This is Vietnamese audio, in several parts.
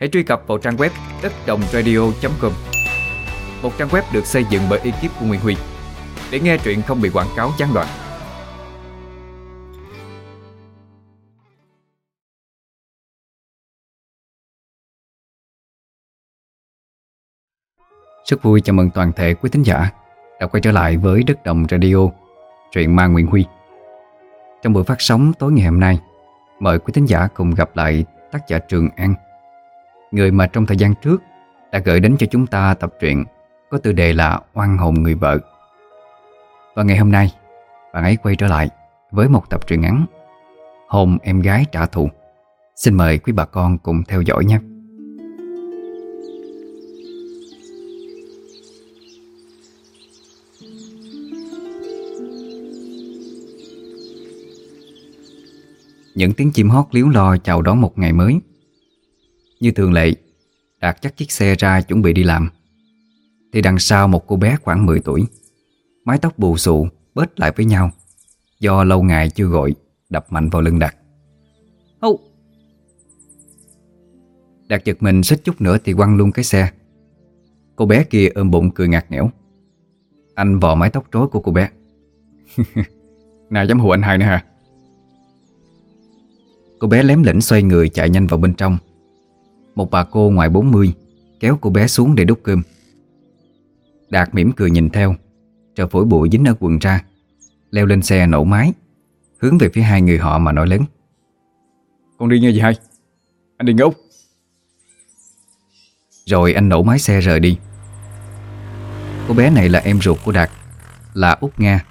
hãy truy cập vào trang web đất đồng radio.com Một trang web được xây dựng bởi ekip của Nguyễn Huy. Để nghe truyện không bị quảng cáo gián đoạn. Rất vui chào mừng toàn thể quý thính giả đã quay trở lại với Đất Đồng Radio, truyện ma Nguyễn Huy. Trong buổi phát sóng tối ngày hôm nay, mời quý thính giả cùng gặp lại tác giả Trường An. Người mà trong thời gian trước đã gửi đến cho chúng ta tập truyện có tựa đề là Oan hồn người vợ. Và ngày hôm nay, bạn ấy quay trở lại với một tập truyện ngắn Hồn em gái trả thù. Xin mời quý bà con cùng theo dõi nhé. Những tiếng chim hót liếu lo chào đón một ngày mới như thường lệ Đạt chắc chiếc xe ra chuẩn bị đi làm. Thì đằng sau một cô bé khoảng 10 tuổi Mái tóc bù xù Bết lại với nhau. Do lâu ngày chưa gọi Đập mạnh vào lưng Đạt. Ô Đạt giật mình xích chút nữa thì quăng luôn cái xe. Cô bé kia ôm bụng cười ngạc nghẽo. Anh vò mái tóc rối của cô bé. Nào dám hù anh hai nữa hả? Cô bé lém lĩnh xoay người chạy nhanh vào bên trong một bà cô ngoài 40 Kéo cô bé xuống để đút cơm. Đạt mỉm cười nhìn theo Chờ phổi bụi dính ở quần ra Leo lên xe nổ máy Hướng về phía hai người họ mà nói lớn. Con đi nghe gì hay? Anh đi ngốc. Rồi anh nổ máy xe rời đi. Cô bé này là em ruột của Đạt Là Út Nga.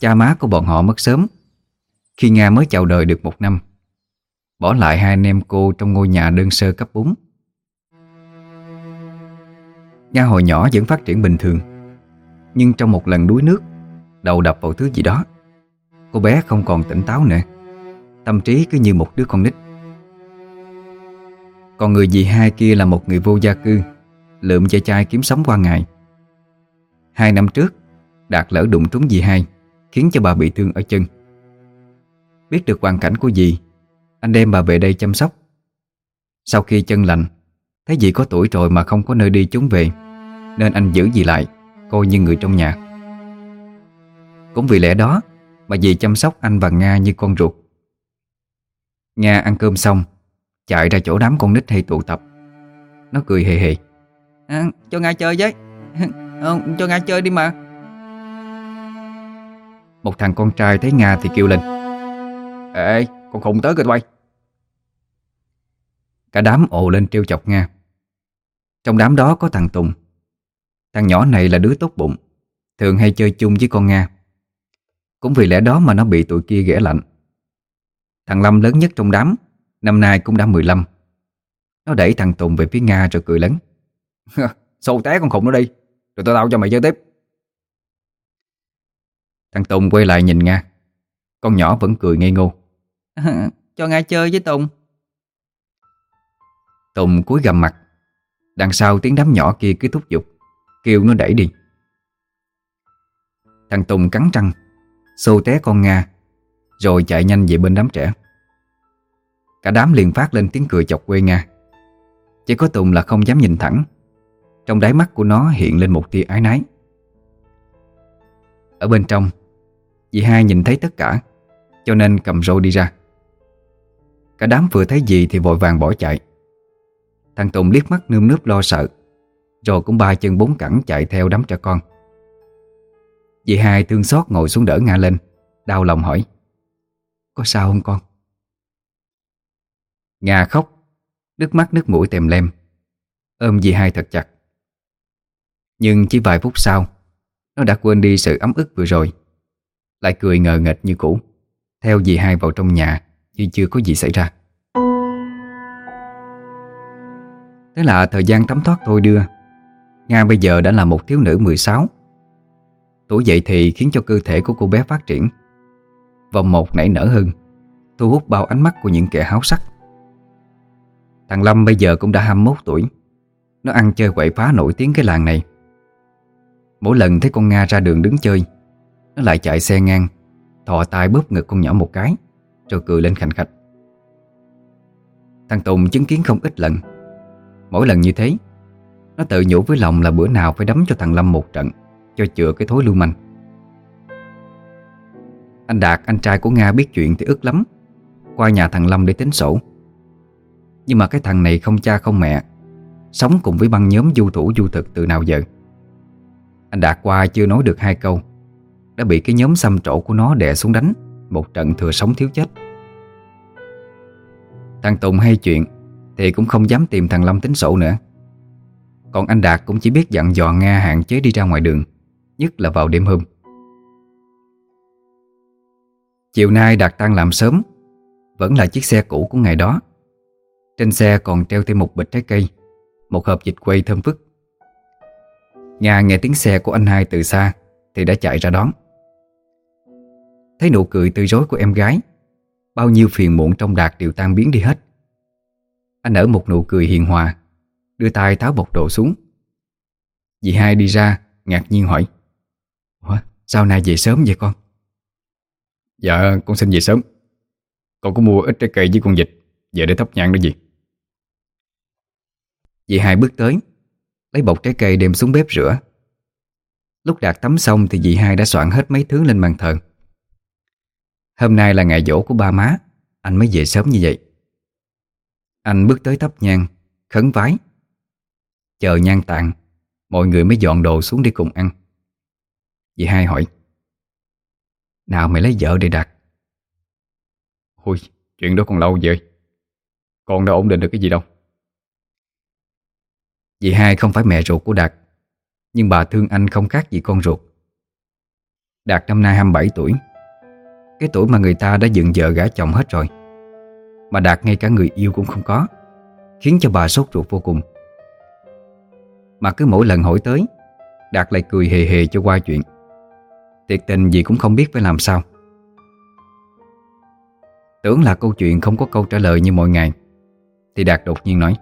Cha má của bọn họ mất sớm. Khi Nga mới chào đời được một năm Bỏ lại hai anh em cô trong ngôi nhà đơn sơ cấp 4 Nga hồi nhỏ vẫn phát triển bình thường, Nhưng trong một lần đuối nước, Đầu đập vào thứ gì đó. Cô bé không còn tỉnh táo nữa, Tâm trí cứ như một đứa con nít. Còn người dì hai kia là một người vô gia cư, Lượm chơi chai kiếm sống qua ngày. Hai năm trước, Đạt lỡ đụng trúng dì hai, Khiến cho bà bị thương ở chân. Biết được hoàn cảnh của dì anh đem bà về đây chăm sóc. Sau khi chân lành Thấy dì có tuổi rồi mà không có nơi đi chúng về Nên anh giữ dì lại Coi như người trong nhà. Cũng vì lẽ đó Mà dì chăm sóc anh và Nga như con ruột. Nga ăn cơm xong Chạy ra chỗ đám con nít hay tụ tập. Nó cười hề hề. À, Cho Nga chơi với. À, Cho Nga chơi đi mà. Một thằng con trai thấy Nga thì kêu lên. Ê con khùng tới kìa quay Cả đám ồ lên trêu chọc Nga. Trong đám đó có thằng Tùng. Thằng nhỏ này là đứa tốt bụng, Thường hay chơi chung với con Nga. Cũng vì lẽ đó mà nó bị tụi kia ghẻ lạnh. Thằng Lâm lớn nhất trong đám, Năm nay cũng đã 15 Nó đẩy thằng Tùng về phía Nga rồi cười lớn. Xô té con khùng nó đi, Rồi tao tao cho mày chơi tiếp. Thằng Tùng quay lại nhìn Nga. Con nhỏ vẫn cười ngây ngô. Cho Nga chơi với Tùng. Tùng cúi gầm mặt. Đằng sau tiếng đám nhỏ kia cứ thúc giục. Kêu nó đẩy đi. Thằng Tùng cắn răng, Xô té con Nga, Rồi chạy nhanh về bên đám trẻ. Cả đám liền phát lên tiếng cười chọc quê Nga. Chỉ có Tùng là không dám nhìn thẳng. Trong đáy mắt của nó hiện lên một tia ái nái Ở bên trong, Dì hai nhìn thấy tất cả, Cho nên cầm rô đi ra. Cả đám vừa thấy gì thì vội vàng bỏ chạy. Thằng Tùng liếc mắt nơm nớp lo sợ, Rồi cũng ba chân bốn cẳng chạy theo đám trẻ con. Dì hai thương xót ngồi xuống đỡ Nga lên, Đau lòng hỏi, Có sao không con? Nga khóc, Nước mắt nước mũi tèm lem, Ôm dì hai thật chặt. Nhưng chỉ vài phút sau, Nó đã quên đi sự ấm ức vừa rồi, Lại cười ngờ nghệch như cũ, Theo dì hai vào trong nhà như chưa có gì xảy ra. Thế là thời gian tắm thoát thôi đưa. Nga bây giờ đã là một thiếu nữ 16 Tuổi dậy thì khiến cho cơ thể của cô bé phát triển. Vòng một nảy nở hơn, Thu hút bao ánh mắt của những kẻ háo sắc. Thằng Lâm bây giờ cũng đã 21 tuổi. Nó ăn chơi quậy phá nổi tiếng cái làng này. Mỗi lần thấy con Nga ra đường đứng chơi, Nó lại chạy xe ngang, Thò tay bóp ngực con nhỏ một cái rồi cười lên khành khạch Thằng Tùng chứng kiến không ít lần. Mỗi lần như thế Nó tự nhủ với lòng là bữa nào phải đấm cho thằng Lâm một trận Cho chữa cái thối lưu manh. Anh Đạt, anh trai của Nga biết chuyện thì ức lắm Qua nhà thằng Lâm để tính sổ. Nhưng mà cái thằng này không cha không mẹ Sống cùng với băng nhóm du thủ du thực từ nào giờ. Anh Đạt qua chưa nói được hai câu Đã bị cái nhóm xăm trổ của nó đè xuống đánh. Một trận thừa sống thiếu chết. Thằng Tùng hay chuyện Thì cũng không dám tìm thằng Lâm tính sổ nữa. Còn anh Đạt cũng chỉ biết dặn dò Nga hạn chế đi ra ngoài đường, Nhất là vào đêm hôm. Chiều nay Đạt tan làm sớm, Vẫn là chiếc xe cũ của ngày đó. Trên xe còn treo thêm một bịch trái cây, Một hộp dịch quay thơm phức. Nga nghe tiếng xe của anh hai từ xa Thì đã chạy ra đón. Thấy nụ cười tươi rối của em gái Bao nhiêu phiền muộn trong Đạt đều tan biến đi hết. Anh nở một nụ cười hiền hòa Đưa tay tháo bọc đồ xuống. Dì hai đi ra Ngạc nhiên hỏi Ủa sao nay về sớm vậy con? Dạ con xin về sớm. Con có mua ít trái cây với con vịt Về để thắp nhang đó gì Dì hai bước tới Lấy bọc trái cây đem xuống bếp rửa. Lúc Đạt tắm xong thì dì hai đã soạn hết mấy thứ lên bàn thờ Hôm nay là ngày dỗ của ba má, Anh mới về sớm như vậy. Anh bước tới thắp nhang, Khấn vái. Chờ nhang tàn, Mọi người mới dọn đồ xuống đi cùng ăn. Dì hai hỏi, Nào mày lấy vợ để đặt? Ôi, chuyện đó còn lâu vậy? Con đã ổn định được cái gì đâu. Dì hai không phải mẹ ruột của Đạt, Nhưng bà thương anh không khác gì con ruột. Đạt năm nay 27 tuổi cái tuổi mà người ta đã dựng vợ gả chồng hết rồi. Mà Đạt ngay cả người yêu cũng không có Khiến cho bà sốt ruột vô cùng. Mà cứ mỗi lần hỏi tới Đạt lại cười hề hề cho qua chuyện. Thiệt tình gì cũng không biết phải làm sao. Tưởng là câu chuyện không có câu trả lời như mọi ngày Thì Đạt đột nhiên nói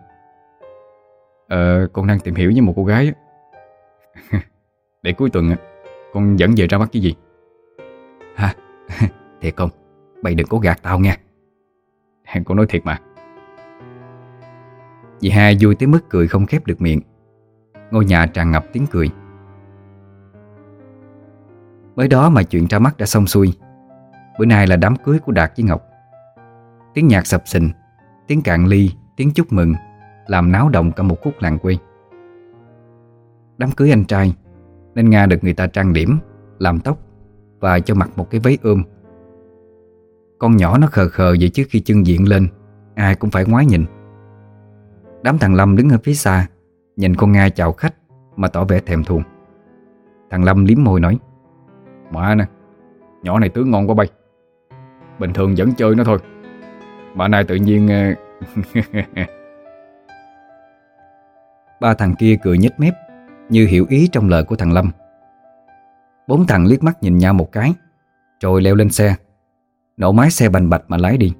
Ờ, con đang tìm hiểu với một cô gái Để cuối tuần Con dẫn về ra mắt cái gì? Hả? Thiệt không? Mày đừng có gạt tao nha. Con nói thiệt mà. Dì hai vui tới mức cười không khép được miệng. Ngôi nhà tràn ngập tiếng cười. Mới đó mà chuyện ra mắt đã xong xuôi. Bữa nay là đám cưới của Đạt với Ngọc. Tiếng nhạc sập sình Tiếng cạn ly, tiếng chúc mừng Làm náo động cả một khúc làng quê. Đám cưới anh trai Nên Nga được người ta trang điểm Làm tóc Và cho mặc một cái váy ôm con nhỏ nó khờ khờ vậy chứ khi chân diện lên, Ai cũng phải ngoái nhìn. Đám thằng Lâm đứng ở phía xa, Nhìn con Nga chào khách Mà tỏ vẻ thèm thuồng. Thằng Lâm liếm môi nói, Mà nè, Nhỏ này tướng ngon quá bay. Bình thường vẫn chơi nó thôi, Mà nay tự nhiên ờ, Ba thằng kia cười nhếch mép Như hiểu ý trong lời của thằng Lâm. Bốn thằng liếc mắt nhìn nhau một cái, Rồi leo lên xe. Nổ máy xe bành bạch mà lái đi.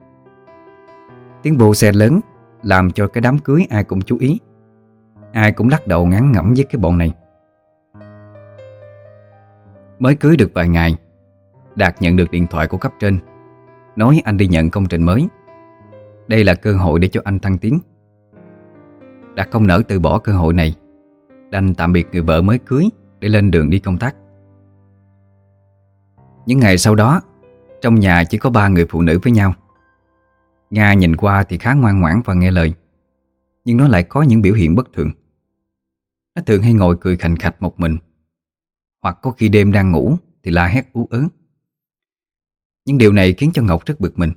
Tiếng bô xe lớn Làm cho cái đám cưới ai cũng chú ý. Ai cũng lắc đầu ngắn ngẩm với cái bọn này. Mới cưới được vài ngày, Đạt nhận được điện thoại của cấp trên, Nói anh đi nhận công trình mới. Đây là cơ hội để cho anh thăng tiến. Đạt không nỡ từ bỏ cơ hội này, Đành tạm biệt người vợ mới cưới Để lên đường đi công tác. Những ngày sau đó trong nhà chỉ có ba người phụ nữ với nhau. Nga nhìn qua thì khá ngoan ngoãn và nghe lời, Nhưng nó lại có những biểu hiện bất thường. Nó thường hay ngồi cười khành khạch một mình, Hoặc có khi đêm đang ngủ Thì la hét ú ớ. Những điều này khiến cho Ngọc rất bực mình.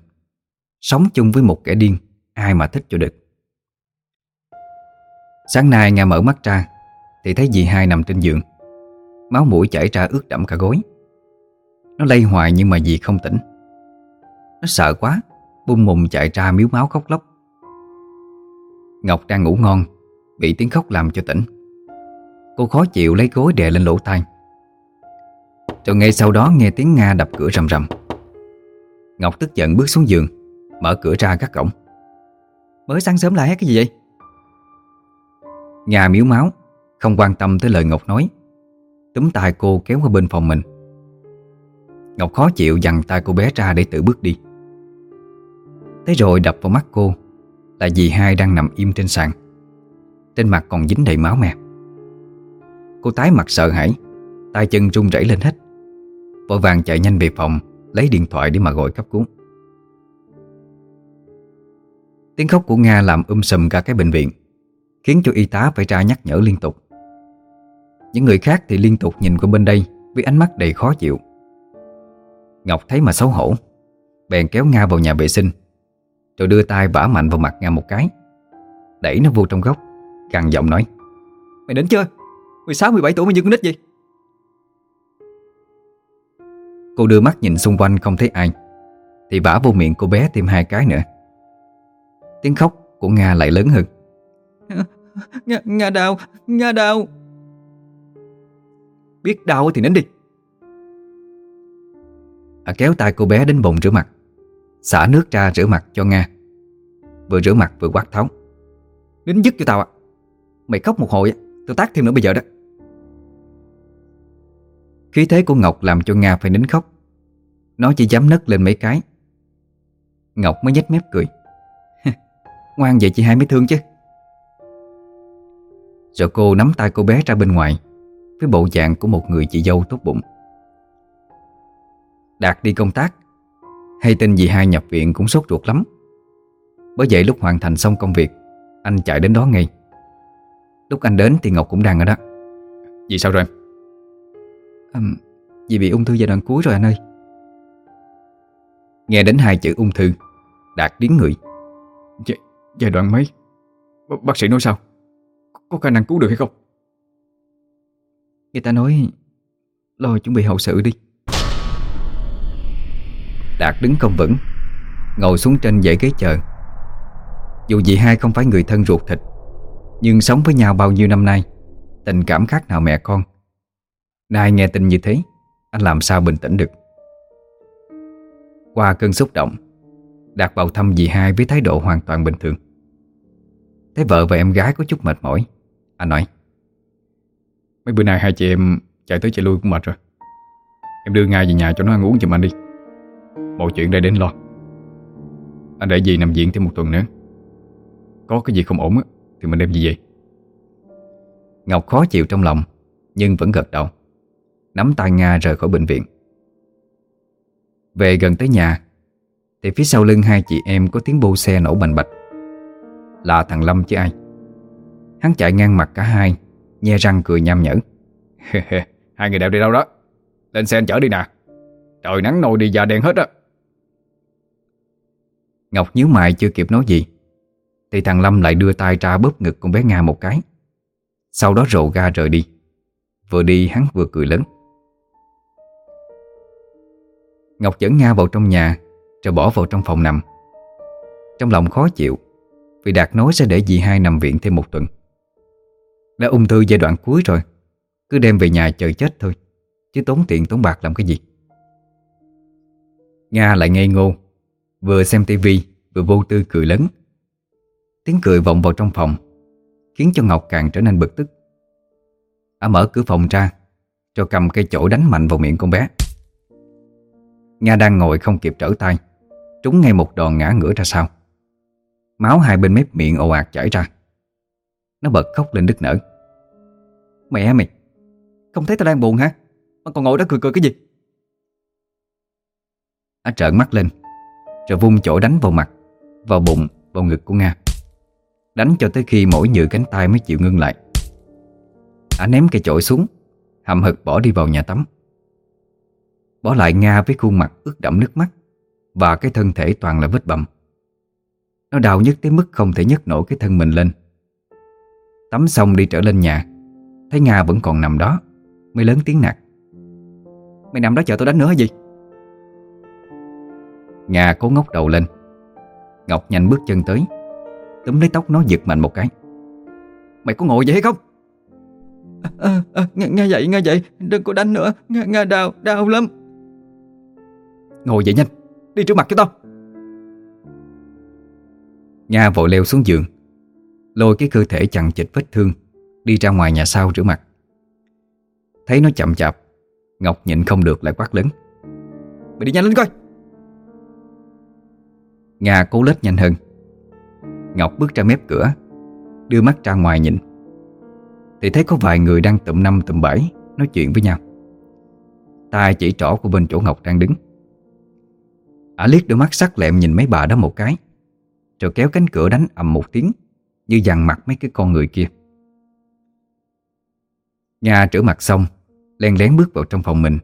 Sống chung với một kẻ điên, Ai mà thích cho được. Sáng nay Nga mở mắt ra, Thì thấy dì hai nằm trên giường. Máu mũi chảy ra ướt đẫm cả gối nó lay hoài nhưng mà dì không tỉnh. Nó sợ quá Bung mùng chạy ra miếu máu khóc lóc. Ngọc đang ngủ ngon, Bị tiếng khóc làm cho tỉnh. Cô khó chịu lấy gối đè lên lỗ tai. Rồi ngay sau đó nghe tiếng Nga đập cửa rầm rầm. Ngọc tức giận bước xuống giường, Mở cửa ra các cổng. Mới sáng sớm lại hết cái gì vậy? Nga miếu máu, Không quan tâm tới lời Ngọc nói. Túm tay cô kéo qua bên phòng mình. Ngọc khó chịu dằn tay cô bé ra để tự bước đi. Thế rồi đập vào mắt cô, Là dì hai đang nằm im trên sàn. Trên mặt còn dính đầy máu me. Cô tái mặt sợ hãi, tay chân run rẩy lên hết. Vội vàng chạy nhanh về phòng, Lấy điện thoại để mà gọi cấp cứu. Tiếng khóc của Nga làm um sùm cả cái bệnh viện, Khiến cho y tá phải ra nhắc nhở liên tục. Những người khác thì liên tục nhìn qua bên đây Với ánh mắt đầy khó chịu. Ngọc thấy mà xấu hổ. Bèn kéo Nga vào nhà vệ sinh. Rồi đưa tay bả mạnh vào mặt Nga một cái. Đẩy nó vô trong góc Gằn giọng nói Mày đến chưa? 16-17 tuổi mà như con nít gì Cô đưa mắt nhìn xung quanh không thấy ai Thì vả vô miệng cô bé thêm hai cái nữa. Tiếng khóc của Nga lại lớn hơn. Nga, Nga đau Nga đau. Biết đau thì nín đi à, Kéo tay cô bé đến bồn rửa mặt. Xả nước ra rửa mặt cho Nga. Vừa rửa mặt vừa quát tháo. Nín dứt cho tao ạ. Mày khóc một hồi tao tác thêm nữa bây giờ đó. Khí thế của Ngọc làm cho Nga phải nín khóc. Nó chỉ dám nấc lên mấy cái. Ngọc mới nhếch mép cười. cười. Ngoan vậy chị hai mới thương chứ. Rồi cô nắm tay cô bé ra bên ngoài Với bộ dạng của một người chị dâu tốt bụng. Đạt đi công tác Hay tin dì hai nhập viện cũng sốt ruột lắm Bởi vậy lúc hoàn thành xong công việc Anh chạy đến đó ngay Lúc anh đến thì Ngọc cũng đang ở đó Gì sao rồi em? à, Dì bị ung thư giai đoạn cuối rồi anh ơi Nghe đến hai chữ ung thư Đạt điếng người Gi Giai đoạn mấy? B bác sĩ nói sao? Có khả năng cứu được hay không? Người ta nói Lo chuẩn bị hậu sự đi Đạt đứng không vững, Ngồi xuống trên dãy ghế chờ. Dù dì hai không phải người thân ruột thịt, Nhưng sống với nhau bao nhiêu năm nay, Tình cảm khác nào mẹ con? Nay nghe tin như thế, Anh làm sao bình tĩnh được? Qua cơn xúc động, Đạt vào thăm dì hai với thái độ hoàn toàn bình thường. Thấy vợ và em gái có chút mệt mỏi, Anh nói, Mấy bữa nay hai chị em chạy tới chạy lui cũng mệt rồi. Em đưa ngay về nhà cho nó ăn uống giùm anh đi. Mọi chuyện đây đến lo. Anh để dì nằm viện thêm một tuần nữa. Có cái gì không ổn á, Thì mình đem gì về? Ngọc khó chịu trong lòng, Nhưng vẫn gật đầu. Nắm tay Nga rời khỏi bệnh viện. Về gần tới nhà, Thì phía sau lưng hai chị em Có tiếng bô xe nổ bành bạch. Là thằng Lâm chứ ai? Hắn chạy ngang mặt cả hai, Nhe răng cười nham nhở. Hai người đều đi đâu đó? Lên xe anh chở đi nè. Trời nắng nồi đi già đen hết á. Ngọc nhíu mày chưa kịp nói gì. Thì thằng Lâm lại đưa tay ra bóp ngực con bé Nga một cái. Sau đó rộ ga rời đi. Vừa đi hắn vừa cười lớn. Ngọc dẫn Nga vào trong nhà, Rồi bỏ vào trong phòng nằm. Trong lòng khó chịu, Vì Đạt nói sẽ để dì hai nằm viện thêm một tuần. Đã ung thư giai đoạn cuối rồi, Cứ đem về nhà chờ chết thôi, Chứ tốn tiền tốn bạc làm cái gì. Nga lại ngây ngô. Vừa xem tivi, Vừa vô tư cười lớn. Tiếng cười vọng vào trong phòng, Khiến cho Ngọc càng trở nên bực tức. Ả mở cửa phòng ra, cho cầm cây chổi đánh mạnh vào miệng con bé. Nga đang ngồi không kịp trở tay, Trúng ngay một đòn ngã ngửa ra sau. Máu hai bên mép miệng ồ ạt chảy ra. Nó bật khóc lên đứt nở. Mẹ mày, Không thấy tao đang buồn hả? Mà còn ngồi đó cười cười cái gì? Á trợn mắt lên. Rồi vung chổi đánh vào mặt Vào bụng, vào ngực của Nga. Đánh cho tới khi mỗi nhựa cánh tay mới chịu ngưng lại. Ả ném cây chổi xuống Hậm hực bỏ đi vào nhà tắm. Bỏ lại Nga với khuôn mặt ướt đẫm nước mắt Và cái thân thể toàn là vết bầm. Nó đau nhất tới mức không thể nhấc nổi cái thân mình lên. Tắm xong đi trở lên nhà Thấy Nga vẫn còn nằm đó Mới lớn tiếng nạt. Mày nằm đó chờ tôi đánh nữa hay gì Nga cố ngóc đầu lên. Ngọc nhanh bước chân tới. Túm lấy tóc nó giật mạnh một cái. Mày có ngồi vậy hay không? À, à, à, nghe, nghe vậy nghe vậy. Đừng có đánh nữa. Nghe, nghe đau đau lắm. Ngồi dậy nhanh. Đi trước mặt cho tao. Nga vội leo xuống giường. Lôi cái cơ thể chằng chịt vết thương Đi ra ngoài nhà sau rửa mặt. Thấy nó chậm chạp Ngọc nhịn không được lại quát lớn. Mày đi nhanh lên coi Nga cố lết nhanh hơn. Ngọc bước ra mép cửa, Đưa mắt ra ngoài nhìn. Thì thấy có vài người đang tụm năm tụm bảy Nói chuyện với nhau. Tay chỉ trỏ của bên chỗ Ngọc đang đứng. Ả liếc đôi mắt sắc lẹm nhìn mấy bà đó một cái, Rồi kéo cánh cửa đánh ầm một tiếng, Như dằn mặt mấy cái con người kia. Nga rửa mặt xong, Len lén bước vào trong phòng mình,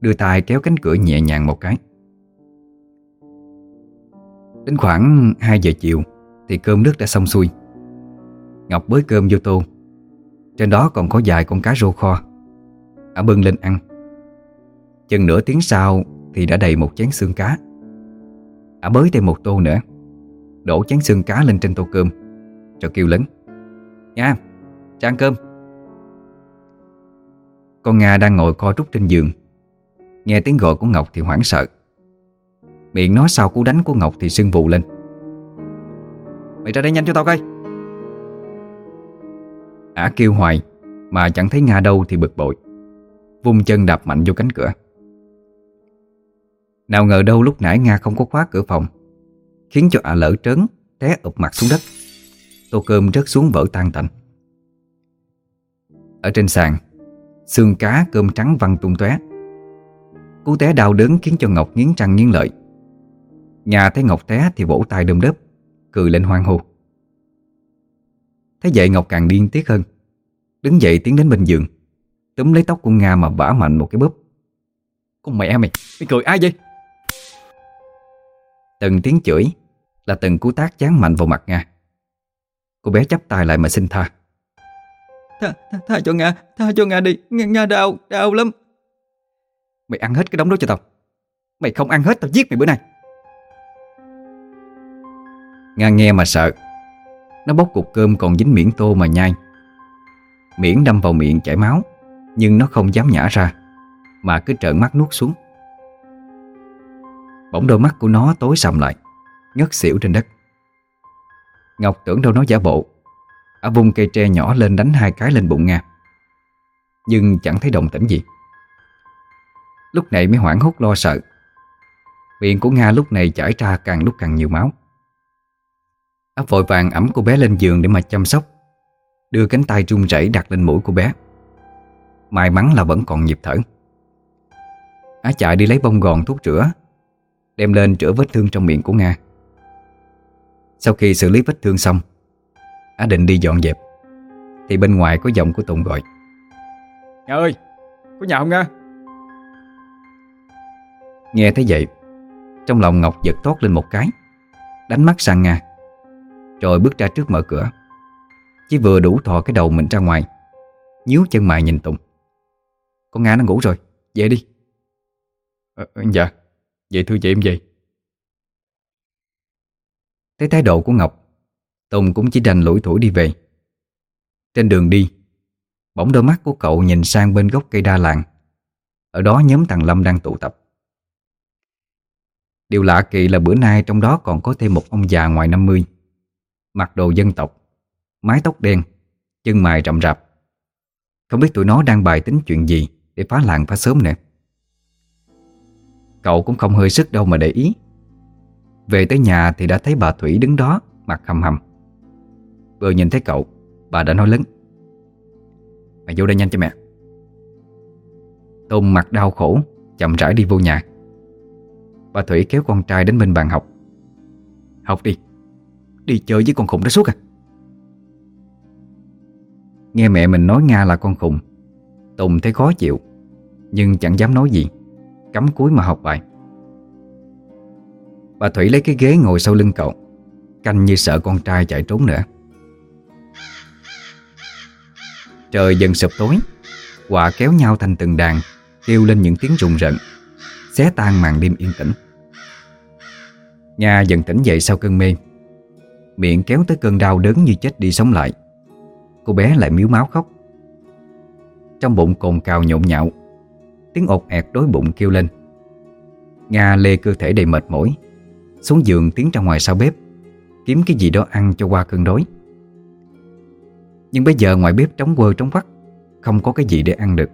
Đưa tay kéo cánh cửa nhẹ nhàng một cái. Đến khoảng 2 giờ chiều Thì cơm nước đã xong xuôi. Ngọc bới cơm vô tô. Trên đó còn có vài con cá rô kho. Ả bưng lên ăn. Chừng nửa tiếng sau Thì đã đầy một chén xương cá. Ả bới thêm một tô nữa. Đổ chén xương cá lên trên tô cơm Rồi kêu lớn. Nha, ra ăn cơm. Con Nga đang ngồi co rút trên giường. Nghe tiếng gọi của Ngọc thì hoảng sợ. Miệng nói sau cú đánh của Ngọc thì sưng vụ lên. Mày ra đây nhanh cho tao coi. Ả kêu hoài, Mà chẳng thấy Nga đâu thì bực bội. Vung chân đạp mạnh vô cánh cửa. Nào ngờ đâu lúc nãy Nga không có khóa cửa phòng, Khiến cho Ả lỡ trớn, Té ụp mặt xuống đất. Tô cơm rớt xuống vỡ tan tành. Ở trên sàn, Xương cá cơm trắng văng tung tóe. Cú té đau đớn khiến cho Ngọc nghiến răng nghiến lợi. Nhà thấy Ngọc té thì vỗ tay đơm đớp Cười lên hoang hô. Thấy vậy Ngọc càng điên tiết hơn. Đứng dậy tiến đến bên giường Túm lấy tóc của Nga mà bả mạnh một cái bóp Con mẹ mày, mày cười ai vậy? Từng tiếng chửi Là từng cú tác chán mạnh vào mặt Nga. Cô bé chắp tay lại mà xin tha. Tha, tha, tha cho Nga, tha cho Nga đi. Nga, Nga đau, đau lắm. Mày ăn hết cái đống đó cho tao. Mày không ăn hết tao giết mày bữa nay Nga nghe mà sợ. Nó bóc cục cơm còn dính miễn tô mà nhai. Miễn đâm vào miệng chảy máu, Nhưng nó không dám nhả ra, Mà cứ trợn mắt nuốt xuống. Bỗng đôi mắt của nó tối sầm lại, Ngất xỉu trên đất. Ngọc tưởng đâu nó giả bộ. Ả vung cây tre nhỏ lên đánh hai cái lên bụng Nga. Nhưng chẳng thấy động tĩnh gì. Lúc này mới hoảng hốt lo sợ. Miệng của Nga lúc này chảy ra càng lúc càng nhiều máu. Áp vội vàng ẩm cô bé lên giường để mà chăm sóc. Đưa cánh tay run rẩy đặt lên mũi cô bé. May mắn là vẫn còn nhịp thở. Á chạy đi lấy bông gòn thuốc rửa Đem lên rửa vết thương trong miệng của Nga. Sau khi xử lý vết thương xong Á định đi dọn dẹp. Thì bên ngoài có giọng của Tùng gọi. Nga ơi, có nhà không Nga? Nghe thấy vậy Trong lòng Ngọc giật tốt lên một cái Đánh mắt sang Nga rồi bước ra trước mở cửa. Chỉ vừa đủ thò cái đầu mình ra ngoài Nhíu chân mày nhìn Tùng. Con Nga nó ngủ rồi, về đi. À, Dạ, vậy thưa chị em về. Thấy thái độ của Ngọc Tùng cũng chỉ đành lủi thủi đi về. Trên đường đi Bỗng đôi mắt của cậu nhìn sang bên gốc cây đa làng. Ở đó nhóm thằng Lâm đang tụ tập. Điều lạ kỳ là bữa nay trong đó còn có thêm một ông già ngoài 50 Mặc đồ dân tộc, Mái tóc đen, Chân mày rậm rạp. Không biết tụi nó đang bài tính chuyện gì Để phá làng phá sớm nè. Cậu cũng không hơi sức đâu mà để ý. Về tới nhà thì đã thấy bà Thủy đứng đó, Mặt hầm hầm. Vừa nhìn thấy cậu, Bà đã nói lớn. Mày vô đây nhanh cho mẹ. Tôn mặt đau khổ, Chậm rãi đi vô nhà. Bà Thủy kéo con trai đến bên bàn học. Học đi. Đi chơi với con khùng đó suốt à? Nghe mẹ mình nói Nga là con khùng, Tùng thấy khó chịu, Nhưng chẳng dám nói gì, Cắm cúi mà học bài. Bà Thủy lấy cái ghế ngồi sau lưng cậu, Canh như sợ con trai chạy trốn nữa. Trời dần sụp tối quả kéo nhau thành từng đàn, Kêu lên những tiếng rùng rợn, Xé tan màn đêm yên tĩnh. Nga dần tỉnh dậy sau cơn mê Miệng kéo tới cơn đau đớn như chết đi sống lại. Cô bé lại miếu máu khóc. Trong bụng cồn cào nhộn nhạo, Tiếng ột ẹt đối bụng kêu lên. Nga lê cơ thể đầy mệt mỏi, Xuống giường tiến ra ngoài sau bếp, Kiếm cái gì đó ăn cho qua cơn đói. Nhưng bây giờ ngoài bếp trống quơ trống vắt, Không có cái gì để ăn được.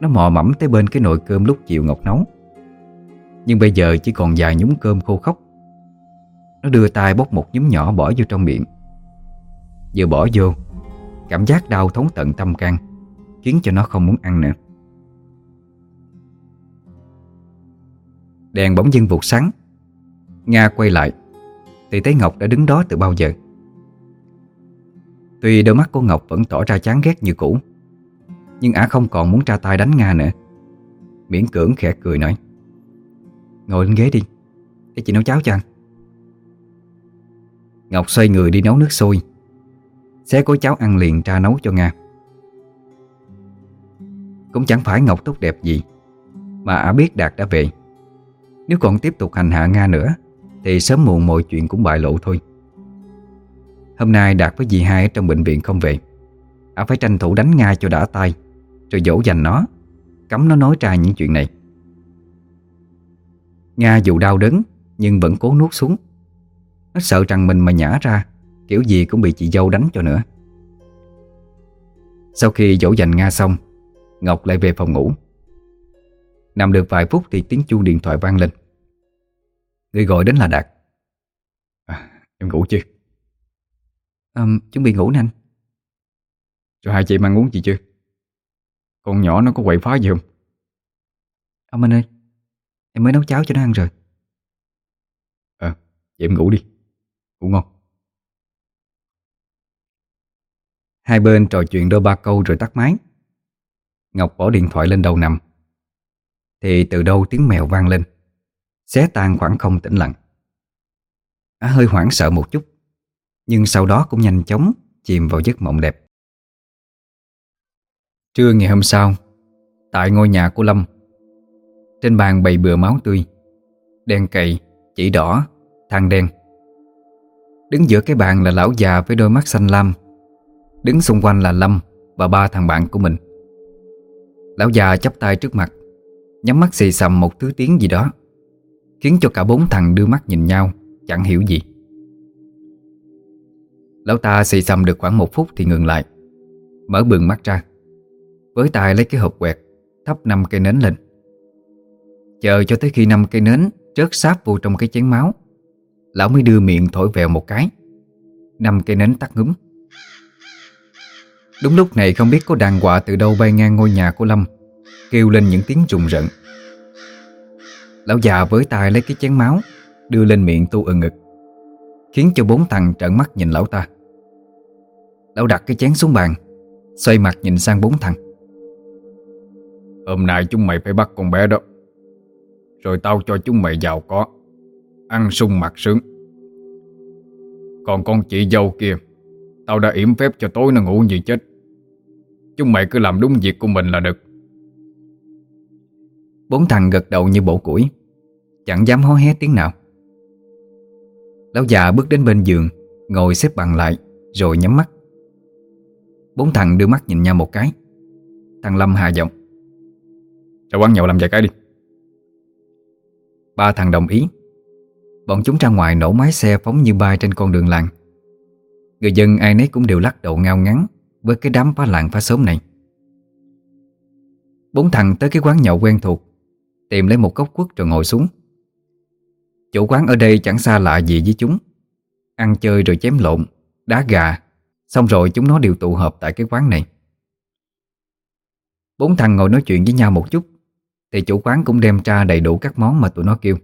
Nó mò mẫm tới bên cái nồi cơm lúc chiều Ngọc nấu. Nhưng bây giờ chỉ còn vài nhúng cơm khô khốc nó đưa tay bốc một nhúm nhỏ bỏ vô trong miệng. Vừa bỏ vô, Cảm giác đau thấu tận tâm can, Khiến cho nó không muốn ăn nữa. Đèn bỗng dưng vụt sáng. Nga quay lại. Thì thấy Ngọc đã đứng đó từ bao giờ? Tuy đôi mắt của Ngọc vẫn tỏ ra chán ghét như cũ, Nhưng ả không còn muốn ra tay đánh Nga nữa. Miễn cưỡng khẽ cười nói, Ngồi lên ghế đi Để chị nấu cháo cho ăn. Ngọc xoay người đi nấu nước sôi. Xé cối cháo ăn liền ra nấu cho Nga. Cũng chẳng phải Ngọc tốt đẹp gì, Mà ả biết Đạt đã về. Nếu còn tiếp tục hành hạ Nga nữa, Thì sớm muộn mọi chuyện cũng bại lộ thôi. Hôm nay Đạt với dì hai ở trong bệnh viện không về. Ả phải tranh thủ đánh Nga cho đã tay, Rồi dỗ dành nó, Cấm nó nói ra những chuyện này. Nga dù đau đớn, Nhưng vẫn cố nuốt xuống. Nó sợ rằng mình mà nhả ra Kiểu gì cũng bị chị dâu đánh cho nữa. Sau khi dỗ dành Nga xong Ngọc lại về phòng ngủ. Nằm được vài phút thì tiếng chuông điện thoại vang lên. Người gọi đến là Đạt. À, Em ngủ chưa? À, chuẩn bị ngủ nè anh. Cho hai chị ăn uống gì chưa? Con nhỏ nó có quậy phá gì không? Ông anh ơi Em mới nấu cháo cho nó ăn rồi. Ờ, à, vậy em ngủ đi Ngủ ngon Hai bên trò chuyện đôi ba câu rồi tắt máy. Ngọc bỏ điện thoại lên đầu nằm. Thì từ đâu tiếng mèo vang lên? Xé tan khoảng không tĩnh lặng. Á hơi hoảng sợ một chút Nhưng sau đó cũng nhanh chóng Chìm vào giấc mộng đẹp. Trưa ngày hôm sau Tại ngôi nhà của Lâm Trên bàn bày bừa máu tươi Đen cậy, chỉ đỏ, than đen. Đứng giữa cái bàn là lão già với đôi mắt xanh lam. Đứng xung quanh là Lâm và ba thằng bạn của mình. Lão già chắp tay trước mặt, Nhắm mắt xì xầm một thứ tiếng gì đó, Khiến cho cả bốn thằng đưa mắt nhìn nhau, Chẳng hiểu gì. Lão ta xì xầm được khoảng một phút thì ngừng lại, Mở bừng mắt ra, Với tay lấy cái hộp quẹt, Thắp năm cây nến lên. Chờ cho tới khi năm cây nến Trớt sáp vô trong cái chén máu Lão mới đưa miệng thổi vèo một cái. Năm cây nến tắt ngúm. Đúng lúc này không biết có đàn quạ từ đâu bay ngang ngôi nhà của Lâm, Kêu lên những tiếng rùng rợn. Lão già với tay lấy cái chén máu, Đưa lên miệng tu ừng ngực, Khiến cho bốn thằng trợn mắt nhìn lão ta. Lão đặt cái chén xuống bàn, Xoay mặt nhìn sang bốn thằng. Hôm nay chúng mày phải bắt con bé đó, Rồi tao cho chúng mày giàu có. Ăn sung mặt sướng. Còn con chị dâu kia, Tao đã yểm phép cho tối nó ngủ như chết. Chúng mày cứ làm đúng việc của mình là được. Bốn thằng gật đầu như bổ củi, Chẳng dám hó hé tiếng nào. Lão già bước đến bên giường, Ngồi xếp bằng lại, Rồi nhắm mắt. Bốn thằng đưa mắt nhìn nhau một cái. Thằng Lâm hạ giọng Ra quán nhậu làm vài cái đi. Ba thằng đồng ý. Bọn chúng ra ngoài nổ máy xe phóng như bay trên con đường làng. Người dân ai nấy cũng đều lắc đầu ngao ngắn Với cái đám phá làng phá xóm này. Bốn thằng tới cái quán nhậu quen thuộc, Tìm lấy một cốc quất rồi ngồi xuống. Chủ quán ở đây chẳng xa lạ gì với chúng. Ăn chơi rồi chém lộn, Đá gà, Xong rồi chúng nó đều tụ hợp tại cái quán này. Bốn thằng ngồi nói chuyện với nhau một chút, Thì chủ quán cũng đem ra đầy đủ các món mà tụi nó kêu.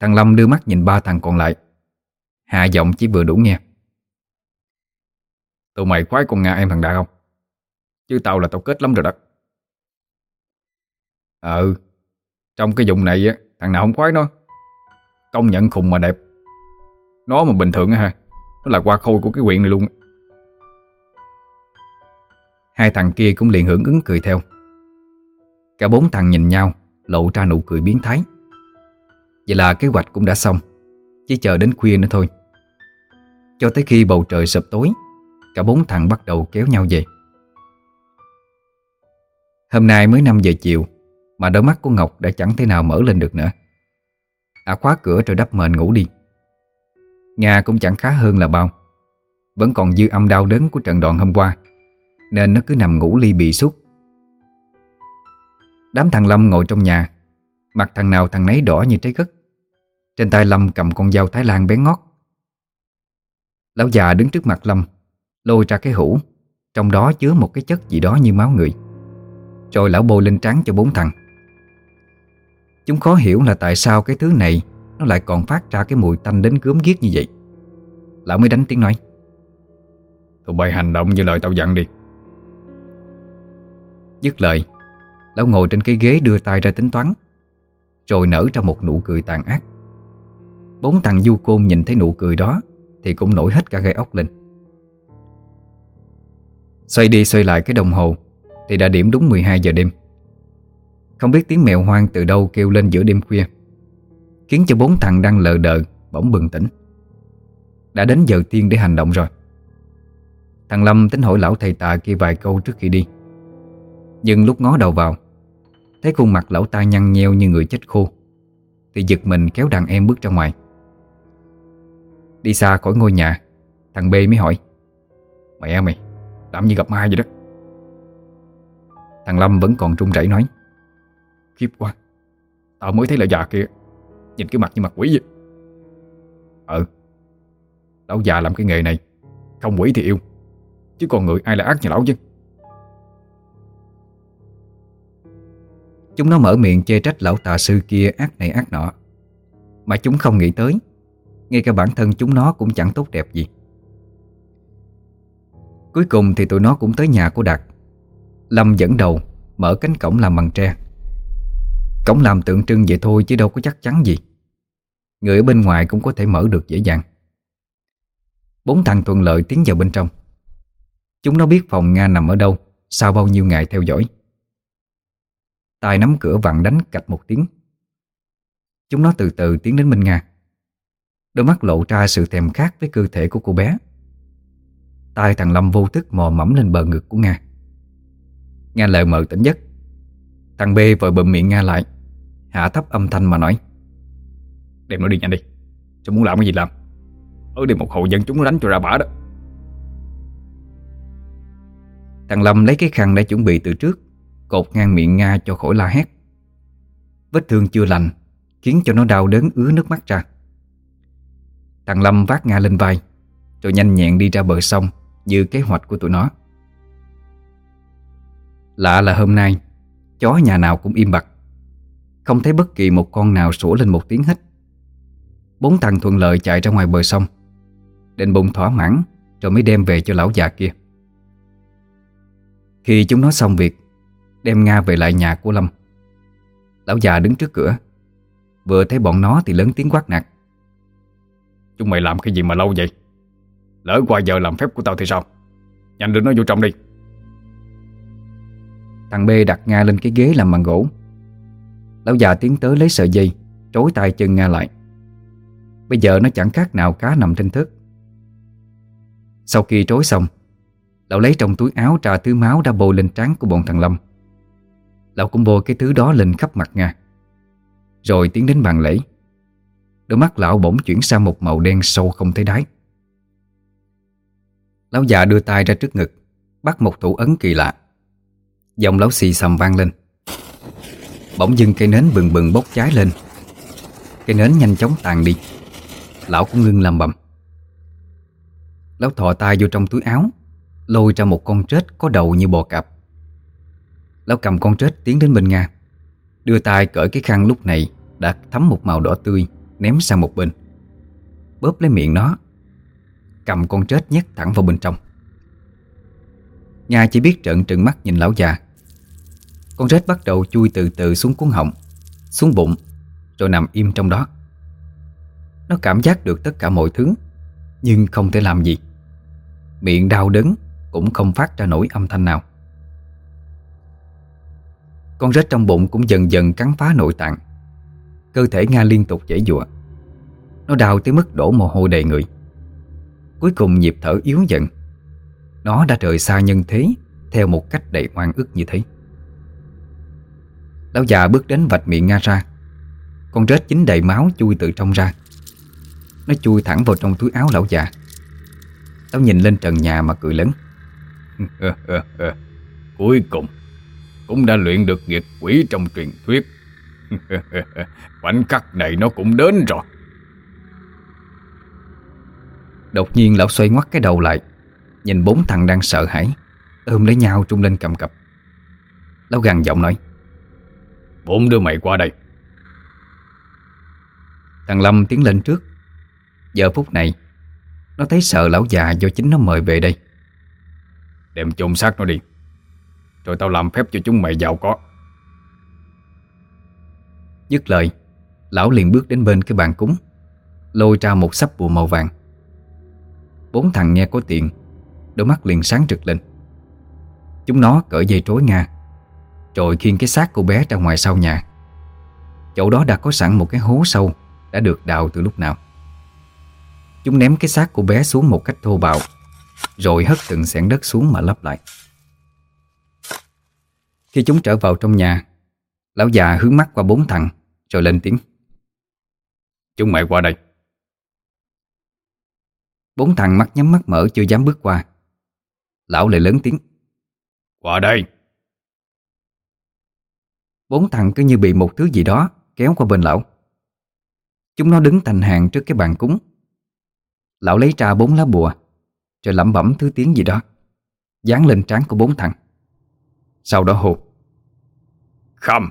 Thằng Lâm đưa mắt nhìn ba thằng còn lại. Hạ giọng chỉ vừa đủ nghe. Tụi mày khoái con Nga em thằng Đạt không? Chứ tao là tao kết lắm rồi đó. Ừ Trong cái vùng này á, Thằng nào không khoái nó? Công nhận khùng mà đẹp. Nó mà bình thường á ha, Nó là qua khôi của cái quyện này luôn Hai thằng kia cũng liền hưởng ứng cười theo. Cả bốn thằng nhìn nhau, Lộ ra nụ cười biến thái. Vậy là kế hoạch cũng đã xong. Chỉ chờ đến khuya nữa thôi. Cho tới khi bầu trời sập tối, Cả bốn thằng bắt đầu kéo nhau về. Hôm nay mới 5 giờ chiều, Mà đôi mắt của Ngọc đã chẳng thể nào mở lên được nữa. À khóa cửa rồi đắp mền ngủ đi. Nga cũng chẳng khá hơn là bao. Vẫn còn dư âm đau đớn của trận đoạn hôm qua, Nên nó cứ nằm ngủ ly bị suốt. Đám thằng Lâm ngồi trong nhà Mặt thằng nào thằng nấy đỏ như trái gất Trên tay Lâm cầm con dao Thái Lan bén ngót. Lão già đứng trước mặt Lâm Lôi ra cái hũ Trong đó chứa một cái chất gì đó như máu người. Rồi lão bôi lên trán cho bốn thằng. Chúng khó hiểu là tại sao cái thứ này Nó lại còn phát ra cái mùi tanh đến gớm ghiếc như vậy. Lão mới đánh tiếng nói. Tụi bay hành động như lời tao dặn đi. Dứt lời Lão ngồi trên cái ghế đưa tay ra tính toán rồi nở ra một nụ cười tàn ác. Bốn thằng du côn nhìn thấy nụ cười đó Thì cũng nổi hết cả gai ốc lên. Xoay đi xoay lại cái đồng hồ Thì đã điểm đúng 12 giờ đêm. Không biết tiếng mèo hoang từ đâu kêu lên giữa đêm khuya, Khiến cho bốn thằng đang lờ đờ, Bỗng bừng tỉnh. Đã đến giờ tiên để hành động rồi. Thằng Lâm tính hỏi lão thầy tà kia vài câu trước khi đi. Nhưng lúc ngó đầu vào Thấy khuôn mặt lão ta nhăn nheo như người chết khô, Thì giật mình kéo đàn em bước ra ngoài. Đi xa khỏi ngôi nhà, Thằng B mới hỏi, Mẹ mày, làm như gặp ma vậy đó? Thằng Lâm vẫn còn trung rẩy nói, Khiếp quá, Tao mới thấy là già kia, Nhìn cái mặt như mặt quỷ vậy. Ừ Lão già làm cái nghề này, Không quỷ thì yêu, Chứ còn người ai là ác như lão chứ? Chúng nó mở miệng chê trách lão tà sư kia ác này ác nọ. Mà chúng không nghĩ tới, Ngay cả bản thân chúng nó cũng chẳng tốt đẹp gì. Cuối cùng thì tụi nó cũng tới nhà của Đạt. Lâm dẫn đầu, Mở cánh cổng làm bằng tre. Cổng làm tượng trưng vậy thôi chứ đâu có chắc chắn gì. Người ở bên ngoài cũng có thể mở được dễ dàng. Bốn thằng thuận lợi tiến vào bên trong. Chúng nó biết phòng Nga nằm ở đâu, Sau bao nhiêu ngày theo dõi tay nắm cửa vặn đánh cạch một tiếng. Chúng nó từ từ tiến đến Minh Nga. Đôi mắt lộ ra sự thèm khát với cơ thể của cô bé. Tay thằng Lâm vô thức mò mẫm lên bờ ngực của Nga. Nga lờ mờ tỉnh giấc. Thằng B vội bụm miệng Nga lại, Hạ thấp âm thanh mà nói. Đem nó đi nhanh đi Chúng muốn làm cái gì làm. Ở đây một hộ dân chúng nó đánh cho ra bả đó. Thằng Lâm lấy cái khăn đã chuẩn bị từ trước. Cột ngang miệng Nga cho khỏi la hét. Vết thương chưa lành, Khiến cho nó đau đớn ứa nước mắt ra. Thằng Lâm vác Nga lên vai, Rồi nhanh nhẹn đi ra bờ sông Như kế hoạch của tụi nó. Lạ là hôm nay, Chó nhà nào cũng im bặt. Không thấy bất kỳ một con nào sủa lên một tiếng hết. Bốn thằng thuận lợi chạy ra ngoài bờ sông Định bụng thỏa mãn, Rồi mới đem về cho lão già kia. Khi chúng nó xong việc Đem Nga về lại nhà của Lâm. Lão già đứng trước cửa. Vừa thấy bọn nó thì lớn tiếng quát nạt. Chúng mày làm cái gì mà lâu vậy? Lỡ qua giờ làm phép của tao thì sao? Nhanh đưa nó vô trong đi. Thằng B đặt Nga lên cái ghế làm bằng gỗ. Lão già tiến tới lấy sợi dây Trối tay chân Nga lại. Bây giờ nó chẳng khác nào cá nằm trên thớt. Sau khi trối xong Lão lấy trong túi áo trà thứ máu đã bôi lên trán của bọn thằng Lâm Lão cũng bôi cái thứ đó lên khắp mặt Nga. Rồi tiến đến bàn lễ. Đôi mắt lão bỗng chuyển sang một màu đen sâu không thấy đáy. Lão già đưa tay ra trước ngực, Bắt một thủ ấn kỳ lạ. Dòng lão xì xầm vang lên. Bỗng dưng cây nến bừng bừng bốc cháy lên. Cây nến nhanh chóng tàn đi. Lão cũng ngưng làm bầm. Lão thò tay vô trong túi áo, Lôi ra một con trết có đầu như bò cạp. Lão cầm con trết tiến đến bên Nga. Đưa tay cởi cái khăn lúc này Đã thấm một màu đỏ tươi, Ném sang một bên. Bóp lấy miệng nó. Cầm con trết nhét thẳng vào bên trong. Nga chỉ biết trợn trừng mắt nhìn lão già. Con rết bắt đầu chui từ từ xuống cuốn họng, Xuống bụng, Rồi nằm im trong đó. Nó cảm giác được tất cả mọi thứ, Nhưng không thể làm gì. Miệng đau đớn Cũng không phát ra nổi âm thanh nào. Con rết trong bụng cũng dần dần cắn phá nội tạng. Cơ thể Nga liên tục dễ dụa Nó đau tới mức đổ mồ hôi đầy người. Cuối cùng nhịp thở yếu dần. Nó đã rời xa nhân thế Theo một cách đầy oan ức như thế. Lão già bước đến vạch miệng Nga ra. Con rết chính đầy máu chui từ trong ra. Nó chui thẳng vào trong túi áo lão già. Lão nhìn lên trần nhà mà cười lớn. Cuối cùng cũng đã luyện được nghiệp quỷ trong truyền thuyết. Khoảnh khắc này nó cũng đến rồi. Đột nhiên lão xoay ngoắt cái đầu lại Nhìn bốn thằng đang sợ hãi Ôm lấy nhau trung lên cầm cập. Lão gằn giọng nói Bốn đứa mày qua đây. Thằng Lâm tiến lên trước. Giờ phút này Nó thấy sợ lão già do chính nó mời về đây. Đem chôn xác nó đi rồi tao làm phép cho chúng mày giàu có. Dứt lời, Lão liền bước đến bên cái bàn cúng, Lôi ra một sắp bùa màu vàng. Bốn thằng nghe có tiền, Đôi mắt liền sáng trực lên. Chúng nó cởi dây trối Nga Rồi khiêng cái xác cô bé ra ngoài sau nhà. Chỗ đó đã có sẵn một cái hố sâu, Đã được đào từ lúc nào. Chúng ném cái xác của bé xuống một cách thô bạo, Rồi hất từng xẻng đất xuống mà lấp lại. Khi chúng trở vào trong nhà Lão già hướng mắt qua bốn thằng Rồi lên tiếng. Chúng mày qua đây. Bốn thằng mắt nhắm mắt mở chưa dám bước qua. Lão lại lớn tiếng. Qua đây. Bốn thằng cứ như bị một thứ gì đó Kéo qua bên lão. Chúng nó đứng thành hàng trước cái bàn cúng. Lão lấy ra bốn lá bùa Rồi lẩm bẩm thứ tiếng gì đó Dán lên trán của bốn thằng sau đó hô Không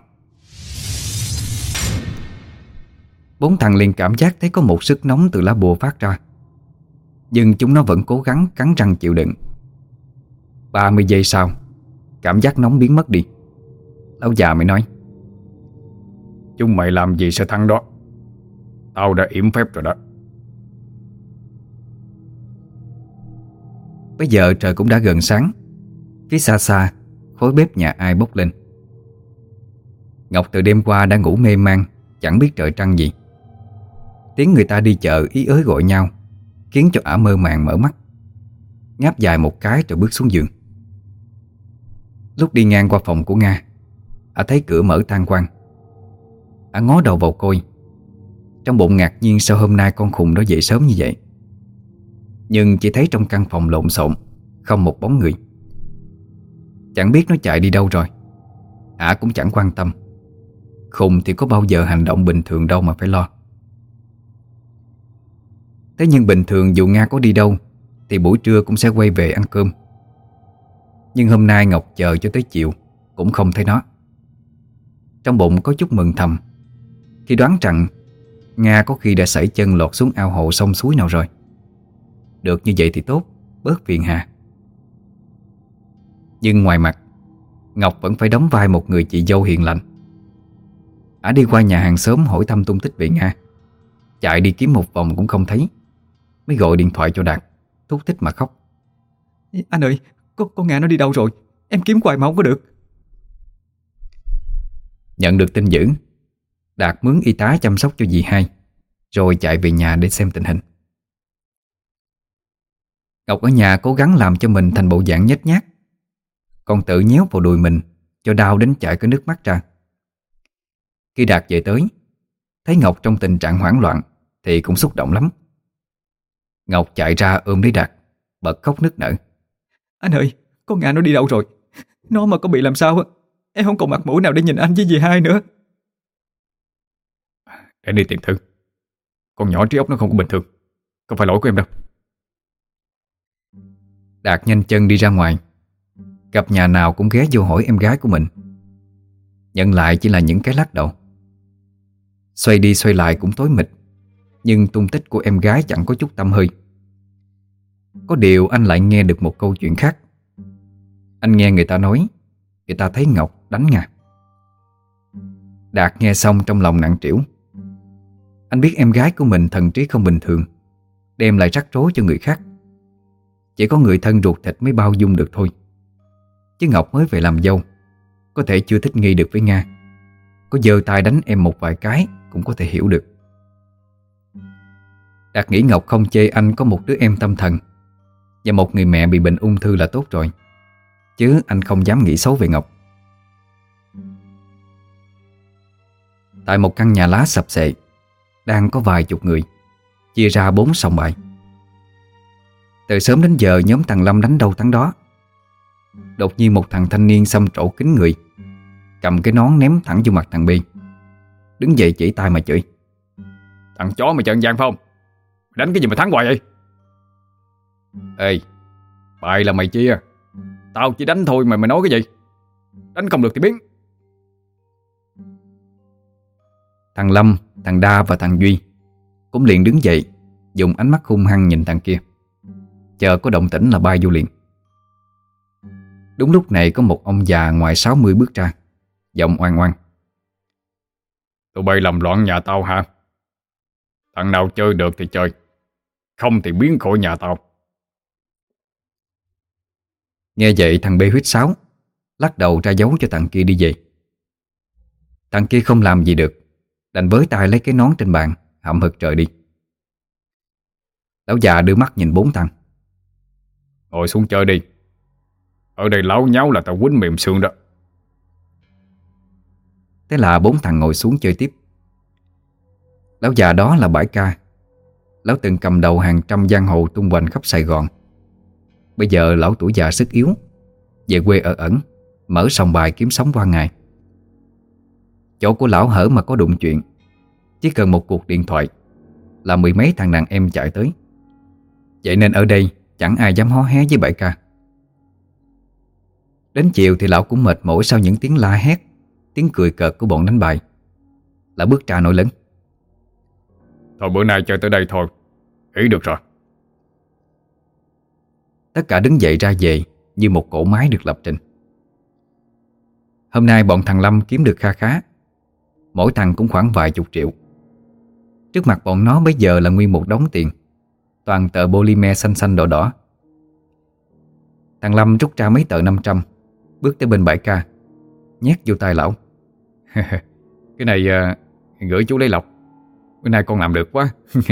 Bốn thằng liền cảm giác thấy có một sức nóng từ lá bùa phát ra. Nhưng chúng nó vẫn cố gắng cắn răng chịu đựng. 30 giây sau, Cảm giác nóng biến mất đi. Lão già mới nói. Chúng mày làm gì sẽ thắng đó? Tao đã yểm phép rồi đó. Bây giờ trời cũng đã gần sáng. Phía xa xa Khối bếp nhà ai bốc lên. Ngọc từ đêm qua đã ngủ mê man, Chẳng biết trời trăng gì. Tiếng người ta đi chợ ý ới gọi nhau, Khiến cho ả mơ màng mở mắt. Ngáp dài một cái rồi bước xuống giường. Lúc đi ngang qua phòng của Nga, Ả thấy cửa mở tan quang. Ả ngó đầu vào coi. Trong bụng ngạc nhiên sao hôm nay con khùng đó dậy sớm như vậy. Nhưng chỉ thấy trong căn phòng lộn xộn, Không một bóng người. Chẳng biết nó chạy đi đâu rồi. Ả cũng chẳng quan tâm. Khùng thì có bao giờ hành động bình thường đâu mà phải lo. Thế nhưng bình thường dù Nga có đi đâu, Thì buổi trưa cũng sẽ quay về ăn cơm. Nhưng hôm nay Ngọc chờ cho tới chiều, Cũng không thấy nó. Trong bụng có chút mừng thầm. Khi đoán rằng Nga có khi đã sảy chân lọt xuống ao hồ sông suối nào rồi. Được như vậy thì tốt, Bớt phiền hà. Nhưng ngoài mặt Ngọc vẫn phải đóng vai một người chị dâu hiền lành. Ả đi qua nhà hàng xóm hỏi thăm tung tích về Nga. Chạy đi kiếm một vòng cũng không thấy. Mới gọi điện thoại cho Đạt. Thúc thích mà khóc. Anh ơi, con, con Nga nó đi đâu rồi? Em kiếm hoài mà không có được. Nhận được tin dữ Đạt mướn y tá chăm sóc cho dì hai Rồi chạy về nhà để xem tình hình. Ngọc ở nhà cố gắng làm cho mình thành bộ dạng nhếch nhác Còn tự nhéo vào đùi mình Cho đau đến chảy cái nước mắt ra. Khi Đạt về tới Thấy Ngọc trong tình trạng hoảng loạn Thì cũng xúc động lắm. Ngọc chạy ra ôm lấy Đạt Bật khóc nức nở. Anh ơi, con Nga nó đi đâu rồi? Nó mà có bị làm sao á? Em không còn mặt mũi nào để nhìn anh với dì hai nữa. Để đi tìm Thư. Con nhỏ trí óc nó không có bình thường. Không phải lỗi của em đâu. Đạt nhanh chân đi ra ngoài Gặp nhà nào cũng ghé vô hỏi em gái của mình. Nhận lại chỉ là những cái lắc đầu. Xoay đi xoay lại cũng tối mịt, Nhưng tung tích của em gái chẳng có chút tâm hơi. Có điều anh lại nghe được một câu chuyện khác. Anh nghe người ta nói, Người ta thấy Ngọc đánh Nga. Đạt nghe xong trong lòng nặng trĩu. Anh biết em gái của mình thần trí không bình thường, Đem lại rắc rối cho người khác. Chỉ có người thân ruột thịt mới bao dung được thôi. Chứ Ngọc mới về làm dâu. Có thể chưa thích nghi được với Nga. Có giơ tay đánh em một vài cái Cũng có thể hiểu được. Đạt nghĩ Ngọc không chê anh có một đứa em tâm thần Và một người mẹ bị bệnh ung thư là tốt rồi, Chứ anh không dám nghĩ xấu về Ngọc. Tại một căn nhà lá sập xệ Đang có vài chục người, Chia ra bốn sòng bài. Từ sớm đến giờ, nhóm thằng Lâm đánh đâu thắng đó. Đột nhiên một thằng thanh niên xăm trổ kính người Cầm cái nón ném thẳng vô mặt thằng B. Đứng dậy chỉ tay mà chửi. Thằng chó mày trợn gian phải không? Đánh cái gì mà thắng hoài vậy? Ê Bài là mày chia. Tao chỉ đánh thôi mà mày nói cái gì? Đánh không được thì biến. Thằng Lâm, thằng Đa và thằng Duy Cũng liền đứng dậy Dùng ánh mắt hung hăng nhìn thằng kia. Chờ có động tĩnh là bay vô liền. Đúng lúc này có một ông già ngoài 60 bước ra Giọng oan oan Tụi bay làm loạn nhà tao hả? Thằng nào chơi được thì chơi Không thì biến khỏi nhà tao. Nghe vậy thằng B huyết sáo Lắc đầu ra dấu cho thằng kia đi về. Thằng kia không làm gì được Đành với tay lấy cái nón trên bàn Hậm hực trời đi. Lão già đưa mắt nhìn bốn thằng. Ngồi xuống chơi đi ở đây láo nháo là tao quýnh mềm xương đó. Thế là bốn thằng ngồi xuống chơi tiếp. Lão già đó là Bãi Ca. Lão từng cầm đầu hàng trăm giang hồ tung hoành khắp Sài Gòn. Bây giờ lão tuổi già sức yếu, Về quê ở ẩn, Mở sòng bài kiếm sống qua ngày. Chỗ của lão hở mà có đụng chuyện, Chỉ cần một cuộc điện thoại Là mười mấy thằng đàn em chạy tới. Vậy nên ở đây Chẳng ai dám hó hé với bãi ca. Đến chiều thì lão cũng mệt mỏi Sau những tiếng la hét Tiếng cười cợt của bọn đánh bài. Lão bước ra nổi lớn. Thôi bữa nay chơi tới đây thôi Ý được rồi. Tất cả đứng dậy ra về Như một cỗ máy được lập trình. Hôm nay bọn thằng Lâm kiếm được kha khá Mỗi thằng cũng khoảng vài chục triệu. Trước mặt bọn nó bây giờ là nguyên một đống tiền Toàn tờ polymer xanh xanh đỏ đỏ. Thằng Lâm rút ra mấy tờ 500 Bước tới bên bãi ca. Nhét vô tay lão. Cái này uh, gửi chú lấy lọc. Bữa nay con làm được quá.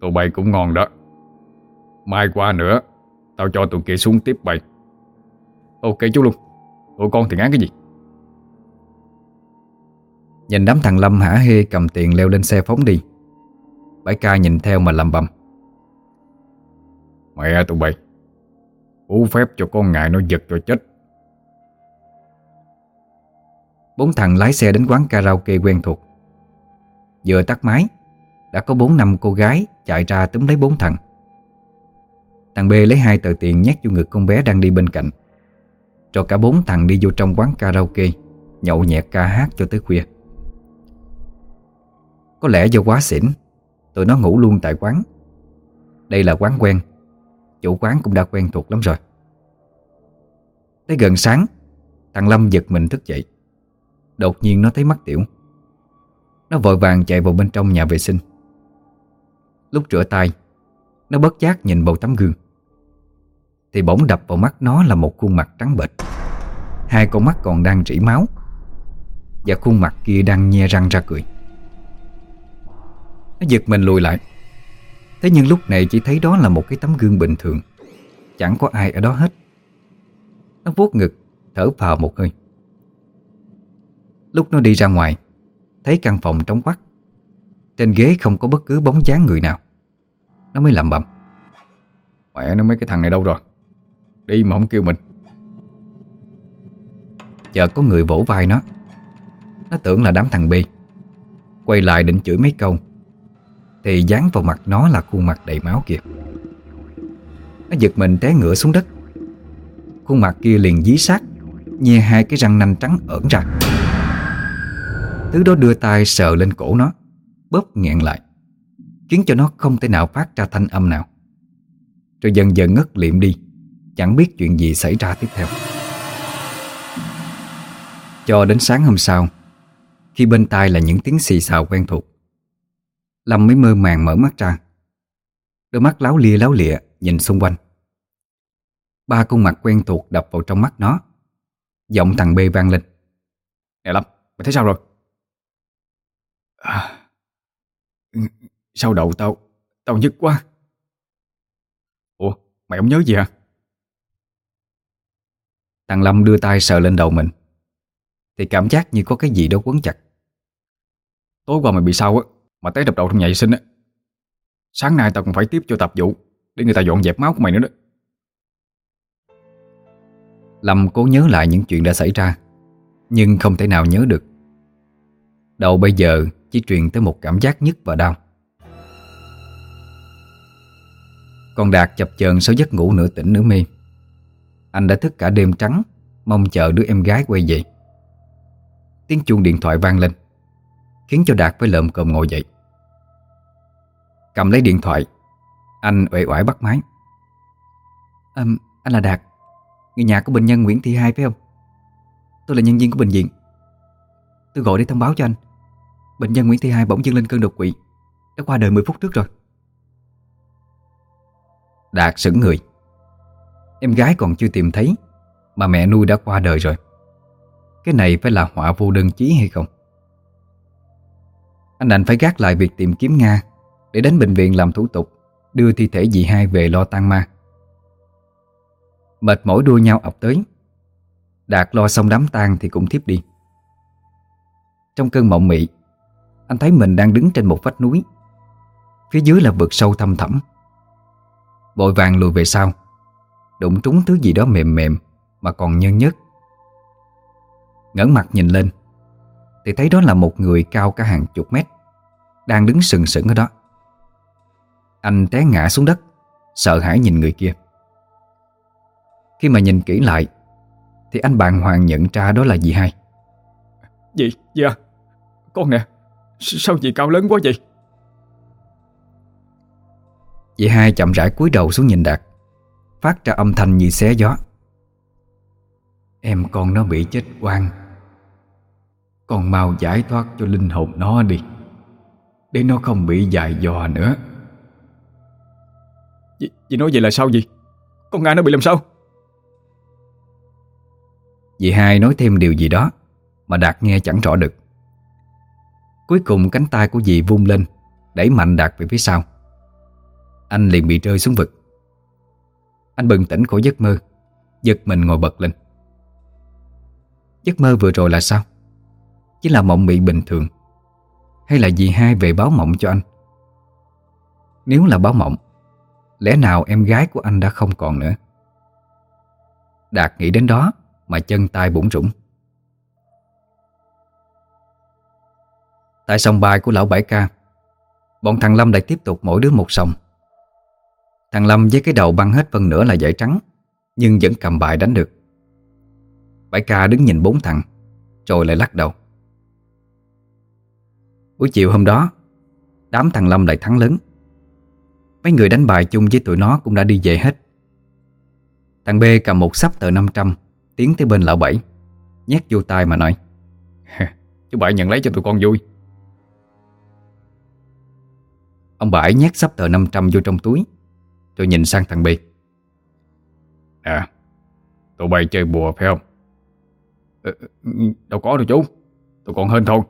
Tụi bay cũng ngon đó. Mai qua nữa Tao cho tụi kia xuống tiếp bay. Ok chú luôn Tụi con thì ngán cái gì? Nhìn đám thằng Lâm hả hê cầm tiền leo lên xe phóng đi. Bãi ca nhìn theo mà lầm bầm. Mẹ tụi bay Ú phép cho con ngại nó giật cho chết. Bốn thằng lái xe đến quán karaoke quen thuộc. Vừa tắt máy, Đã có bốn năm cô gái chạy ra túm lấy bốn thằng. Thằng B lấy hai tờ tiền nhét vô ngực con bé đang đi bên cạnh, Cho cả bốn thằng đi vô trong quán karaoke, Nhậu nhẹt ca hát cho tới khuya. Có lẽ do quá xỉn, Tụi nó ngủ luôn tại quán. Đây là quán quen. Chủ quán cũng đã quen thuộc lắm rồi. Tới gần sáng, Thằng Lâm giật mình thức dậy. Đột nhiên nó thấy mắt tiểu. Nó vội vàng chạy vào bên trong nhà vệ sinh. Lúc rửa tay, Nó bất giác nhìn vào tấm gương. Thì bỗng đập vào mắt nó là một khuôn mặt trắng bệch. Hai con mắt còn đang rỉ máu. Và khuôn mặt kia đang nhe răng ra cười. Nó giật mình lùi lại. Thế nhưng lúc này chỉ thấy đó là một cái tấm gương bình thường. Chẳng có ai ở đó hết. Nó vuốt ngực, Thở vào một hơi. Lúc nó đi ra ngoài, Thấy căn phòng trống quắc Trên ghế không có bất cứ bóng dáng người nào. Nó mới lẩm bẩm. Mẹ nó mấy cái thằng này đâu rồi? Đi mà không kêu mình. Chờ có người vỗ vai nó. Nó tưởng là đám thằng B. Quay lại định chửi mấy câu. Thì dán vào mặt nó là khuôn mặt đầy máu kìa. Nó giật mình té ngửa xuống đất. Khuôn mặt kia liền dí sát, Nhe hai cái răng nanh trắng ẩn ra. Thứ đó đưa tay sờ lên cổ nó, Bóp nghẹn lại, Khiến cho nó không thể nào phát ra thanh âm nào. Rồi dần dần ngất liệm đi, Chẳng biết chuyện gì xảy ra tiếp theo. Cho đến sáng hôm sau, Khi bên tai là những tiếng xì xào quen thuộc Lâm mới mơ màng mở mắt ra. Đôi mắt láo lia láo lịa Nhìn xung quanh. Ba khuôn mặt quen thuộc đập vào trong mắt nó. Giọng thằng B vang lên. Nè Lâm, mày thấy sao rồi? À, sao đầu tao, tao nhức quá. Ủa, mày không nhớ gì hả? Thằng Lâm đưa tay sờ lên đầu mình. Thì cảm giác như có cái gì đó quấn chặt. Tối qua mày bị sao á mà té đập đầu trong nhà vệ sinh á. Sáng nay tao còn phải tiếp cho tập vụ, Để người ta dọn dẹp máu của mày nữa đó. Lâm cố nhớ lại những chuyện đã xảy ra, Nhưng không thể nào nhớ được. Đầu bây giờ chỉ truyền tới một cảm giác nhức và đau. Còn Đạt chập chờn sau giấc ngủ nửa tỉnh nửa mê. Anh đã thức cả đêm trắng, Mong chờ đứa em gái quay về. Tiếng chuông điện thoại vang lên, Khiến cho Đạt phải lợm cơm ngồi dậy. Cầm lấy điện thoại. Anh uể oải bắt máy. À, Anh là Đạt. Người nhà của bệnh nhân Nguyễn Thị Hai phải không? Tôi là nhân viên của bệnh viện. Tôi gọi để thông báo cho anh. Bệnh nhân Nguyễn Thị Hai bỗng dưng lên cơn đột quỵ. Đã qua đời 10 phút trước rồi. Đạt sững người. Em gái còn chưa tìm thấy Mà mẹ nuôi đã qua đời rồi. Cái này phải là họa vô đơn chí hay không? Anh đành phải gác lại việc tìm kiếm Nga để đến bệnh viện làm thủ tục, Đưa thi thể dì hai về lo tang ma. Mệt mỏi đua nhau ập tới. Đạt lo xong đám tang thì cũng thiếp đi. Trong cơn mộng mị, Anh thấy mình đang đứng trên một vách núi. Phía dưới là vực sâu thăm thẳm. Vội vàng lùi về sau, Đụng trúng thứ gì đó mềm mềm Mà còn nhơn nhất ngẩng mặt nhìn lên, Thì thấy đó là một người cao cả hàng chục mét, Đang đứng sừng sững ở đó. Anh té ngã xuống đất Sợ hãi nhìn người kia. Khi mà nhìn kỹ lại Thì anh bàng hoàng nhận ra đó là dì hai. Dì, dì à Con nè Sao dì cao lớn quá vậy? Dì hai chậm rãi cúi đầu xuống nhìn Đạt Phát ra âm thanh như xé gió. Em con nó bị chết oan. Con mau giải thoát cho linh hồn nó đi Để nó không bị dài dò nữa Dì, dì nói vậy là sao gì Con Nga nó bị làm sao? Dì hai nói thêm điều gì đó Mà Đạt nghe chẳng rõ được. Cuối cùng cánh tay của dì vung lên Đẩy mạnh Đạt về phía sau. Anh liền bị rơi xuống vực. Anh bừng tỉnh khỏi giấc mơ Giật mình ngồi bật lên. Giấc mơ vừa rồi là sao? Chỉ là mộng mị bình thường Hay là dì hai về báo mộng cho anh? Nếu là báo mộng Lẽ nào em gái của anh đã không còn nữa? Đạt nghĩ đến đó Mà chân tay bủng rủng Tại sòng bài của lão Bảy Ca, Bọn thằng Lâm lại tiếp tục mỗi đứa một sòng. Thằng Lâm với cái đầu băng hết phân nửa là giải trắng, Nhưng vẫn cầm bài đánh được. Bảy Ca đứng nhìn bốn thằng, Rồi lại lắc đầu. Buổi chiều hôm đó, Đám thằng Lâm lại thắng lớn. Mấy người đánh bài chung với tụi nó cũng đã đi về hết. Thằng B cầm một sắp tờ 500 Tiến tới bên lão Bảy. Nhét vô tay mà nói Chú Bảy nhận lấy cho tụi con vui. Ông Bảy nhét sắp tờ 500 vô trong túi. Rồi nhìn sang thằng B. Nè, Tụi bay chơi bùa phải không? Ờ, đâu có đâu chú, Tụi con hên thôi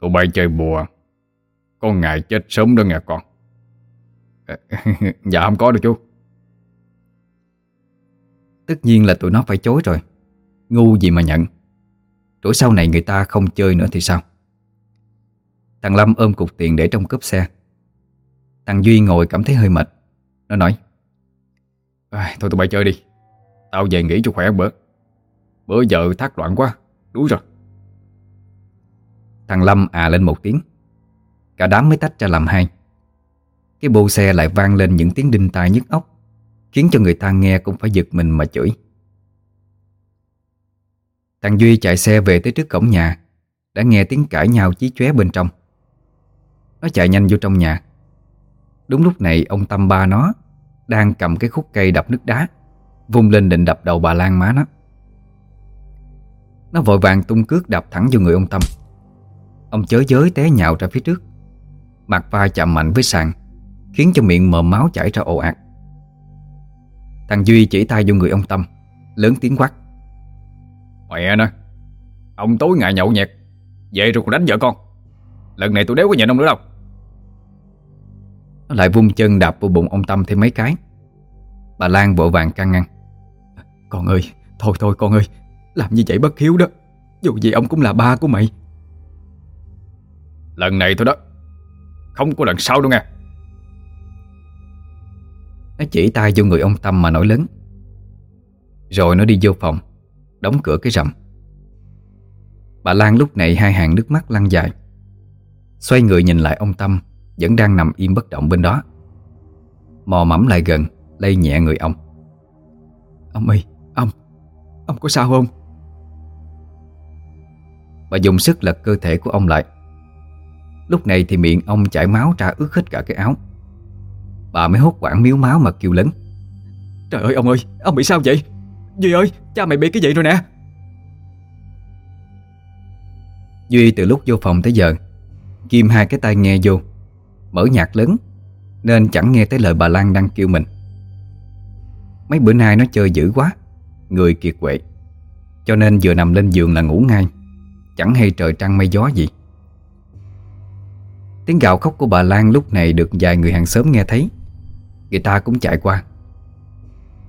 Tụi bay chơi bùa con ngại chết sớm đó nghe con. Dạ không có đâu chú. Tất nhiên là tụi nó phải chối rồi. Ngu gì mà nhận. Rồi sau này người ta không chơi nữa thì sao? Thằng Lâm ôm cục tiền để trong cốp xe. Thằng Duy ngồi cảm thấy hơi mệt. Nó nói à, Thôi tụi bay chơi đi. Tao về nghỉ cho khỏe bữa. Bữa giờ thác loạn quá Đuối rồi. Thằng Lâm à lên một tiếng Cả đám mới tách ra làm hai. Cái bô xe lại vang lên những tiếng đinh tai nhức óc, Khiến cho người ta nghe cũng phải giật mình mà chửi. Thằng Duy chạy xe về tới trước cổng nhà, Đã nghe tiếng cãi nhau chí chóe bên trong. Nó chạy nhanh vô trong nhà. Đúng lúc này, ông Tâm ba nó Đang cầm cái khúc cây đập nước đá, Vung lên định đập đầu bà Lan má nó. Nó vội vàng tung cước đập thẳng vô người ông Tâm. Ông chới giới té nhào ra phía trước. Mặt va chạm mạnh với sàn Khiến cho miệng mờ máu chảy ra ồ ạt. Thằng Duy chỉ tay vô người ông Tâm Lớn tiếng quát. Mẹ nè Ông tối ngày nhậu nhẹt Về rồi còn đánh vợ con. Lần này tôi đéo có nhịn ông nữa đâu. Nó lại vung chân đạp vô bụng ông Tâm thêm mấy cái. Bà Lan vội vàng can ngăn. Con ơi, thôi thôi con ơi Làm như vậy bất hiếu đó. Dù gì ông cũng là ba của mày. Lần này thôi đó Không có lần sau đâu nha Nó chỉ tay vô người ông Tâm mà nổi lớn. Rồi nó đi vô phòng Đóng cửa cái rầm. Bà Lan lúc này hai hàng nước mắt lăn dài. Xoay người nhìn lại ông Tâm Vẫn đang nằm im bất động bên đó. Mò mẫm lại gần Lây nhẹ người ông. Ông ơi, ông Ông có sao không? Bà dùng sức lật cơ thể của ông lại Lúc này thì miệng ông chảy máu ra ướt hết cả cái áo. Bà mới hốt quảng miếu máu mà kêu lớn. Trời ơi ông ơi, ông bị sao vậy? Duy ơi, cha mày bị cái gì rồi nè? Duy từ lúc vô phòng tới giờ Kim hai cái tai nghe vô Mở nhạc lớn Nên chẳng nghe thấy lời bà Lan đang kêu mình. Mấy bữa nay nó chơi dữ quá Người kiệt quệ Cho nên vừa nằm lên giường là ngủ ngay Chẳng hay trời trăng mây gió gì Tiếng gào khóc của bà Lan lúc này được vài người hàng xóm nghe thấy. Người ta cũng chạy qua.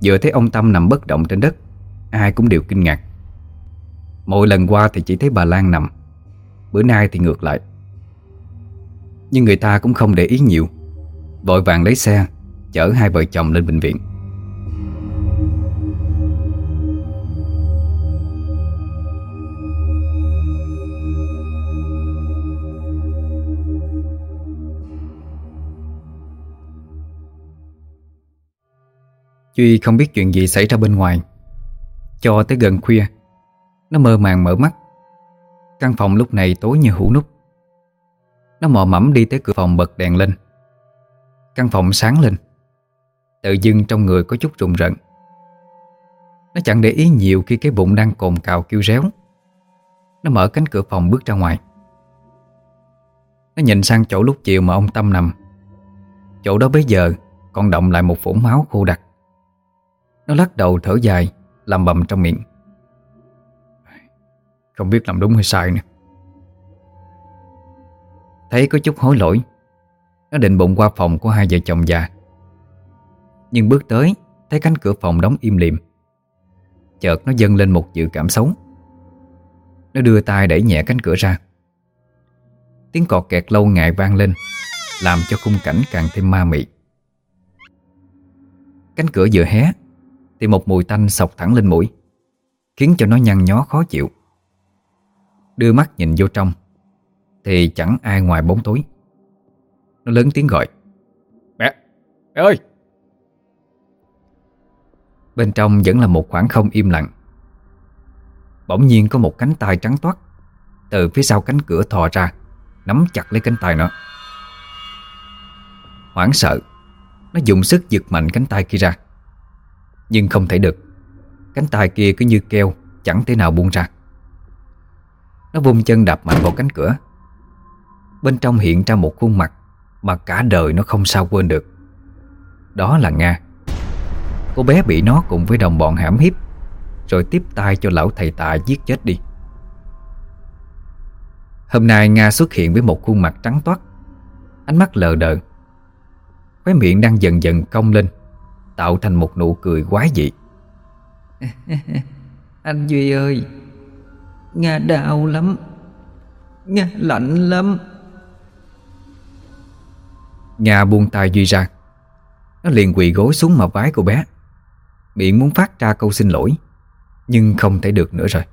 Vừa thấy ông Tâm nằm bất động trên đất, Ai cũng đều kinh ngạc. Mỗi lần qua thì chỉ thấy bà Lan nằm, Bữa nay thì ngược lại. Nhưng người ta cũng không để ý nhiều, Vội vàng lấy xe, Chở hai vợ chồng lên bệnh viện. Duy không biết chuyện gì xảy ra bên ngoài. Cho tới gần khuya, Nó mơ màng mở mắt. Căn phòng lúc này tối như hũ nút Nó mò mẫm đi tới cửa phòng bật đèn lên. Căn phòng sáng lên. Tự dưng trong người có chút rùng rợn. Nó chẳng để ý nhiều khi cái bụng đang cồn cào kêu réo. Nó mở cánh cửa phòng bước ra ngoài. Nó nhìn sang chỗ lúc chiều mà ông Tâm nằm. Chỗ đó bây giờ còn động lại một phủ máu khô đặc. Nó lắc đầu thở dài Làm bầm trong miệng. Không biết làm đúng hay sai nữa. Thấy có chút hối lỗi, Nó định bụng qua phòng của hai vợ chồng già. Nhưng bước tới, Thấy cánh cửa phòng đóng im lìm. Chợt nó dâng lên một dự cảm xấu. Nó đưa tay đẩy nhẹ cánh cửa ra. Tiếng cọt kẹt lâu ngày vang lên, Làm cho khung cảnh càng thêm ma mị. Cánh cửa vừa hé thì một mùi tanh sọc thẳng lên mũi Khiến cho nó nhăn nhó khó chịu. Đưa mắt nhìn vô trong Thì chẳng ai ngoài bóng tối. Nó lớn tiếng gọi Mẹ, mẹ ơi! Bên trong vẫn là một khoảng không im lặng. Bỗng nhiên có một cánh tay trắng toát Từ phía sau cánh cửa thò ra Nắm chặt lấy cánh tay nó. Hoảng sợ Nó dùng sức giật mạnh cánh tay kia ra. Nhưng không thể được. Cánh tay kia cứ như keo, Chẳng thể nào buông ra. Nó vung chân đạp mạnh vào cánh cửa. Bên trong hiện ra một khuôn mặt Mà cả đời nó không sao quên được. Đó là Nga. Cô bé bị nó cùng với đồng bọn hãm hiếp, Rồi tiếp tay cho lão thầy tạ giết chết đi. Hôm nay Nga xuất hiện với một khuôn mặt trắng toát. Ánh mắt lờ đờ. Khóe miệng đang dần dần cong lên. Tạo thành một nụ cười quái dị. Anh Duy ơi Nga đau lắm Nga lạnh lắm. Nga buông tay Duy ra. Nó liền quỳ gối xuống mà vái cô bé. Miệng muốn phát ra câu xin lỗi Nhưng không thể được nữa rồi.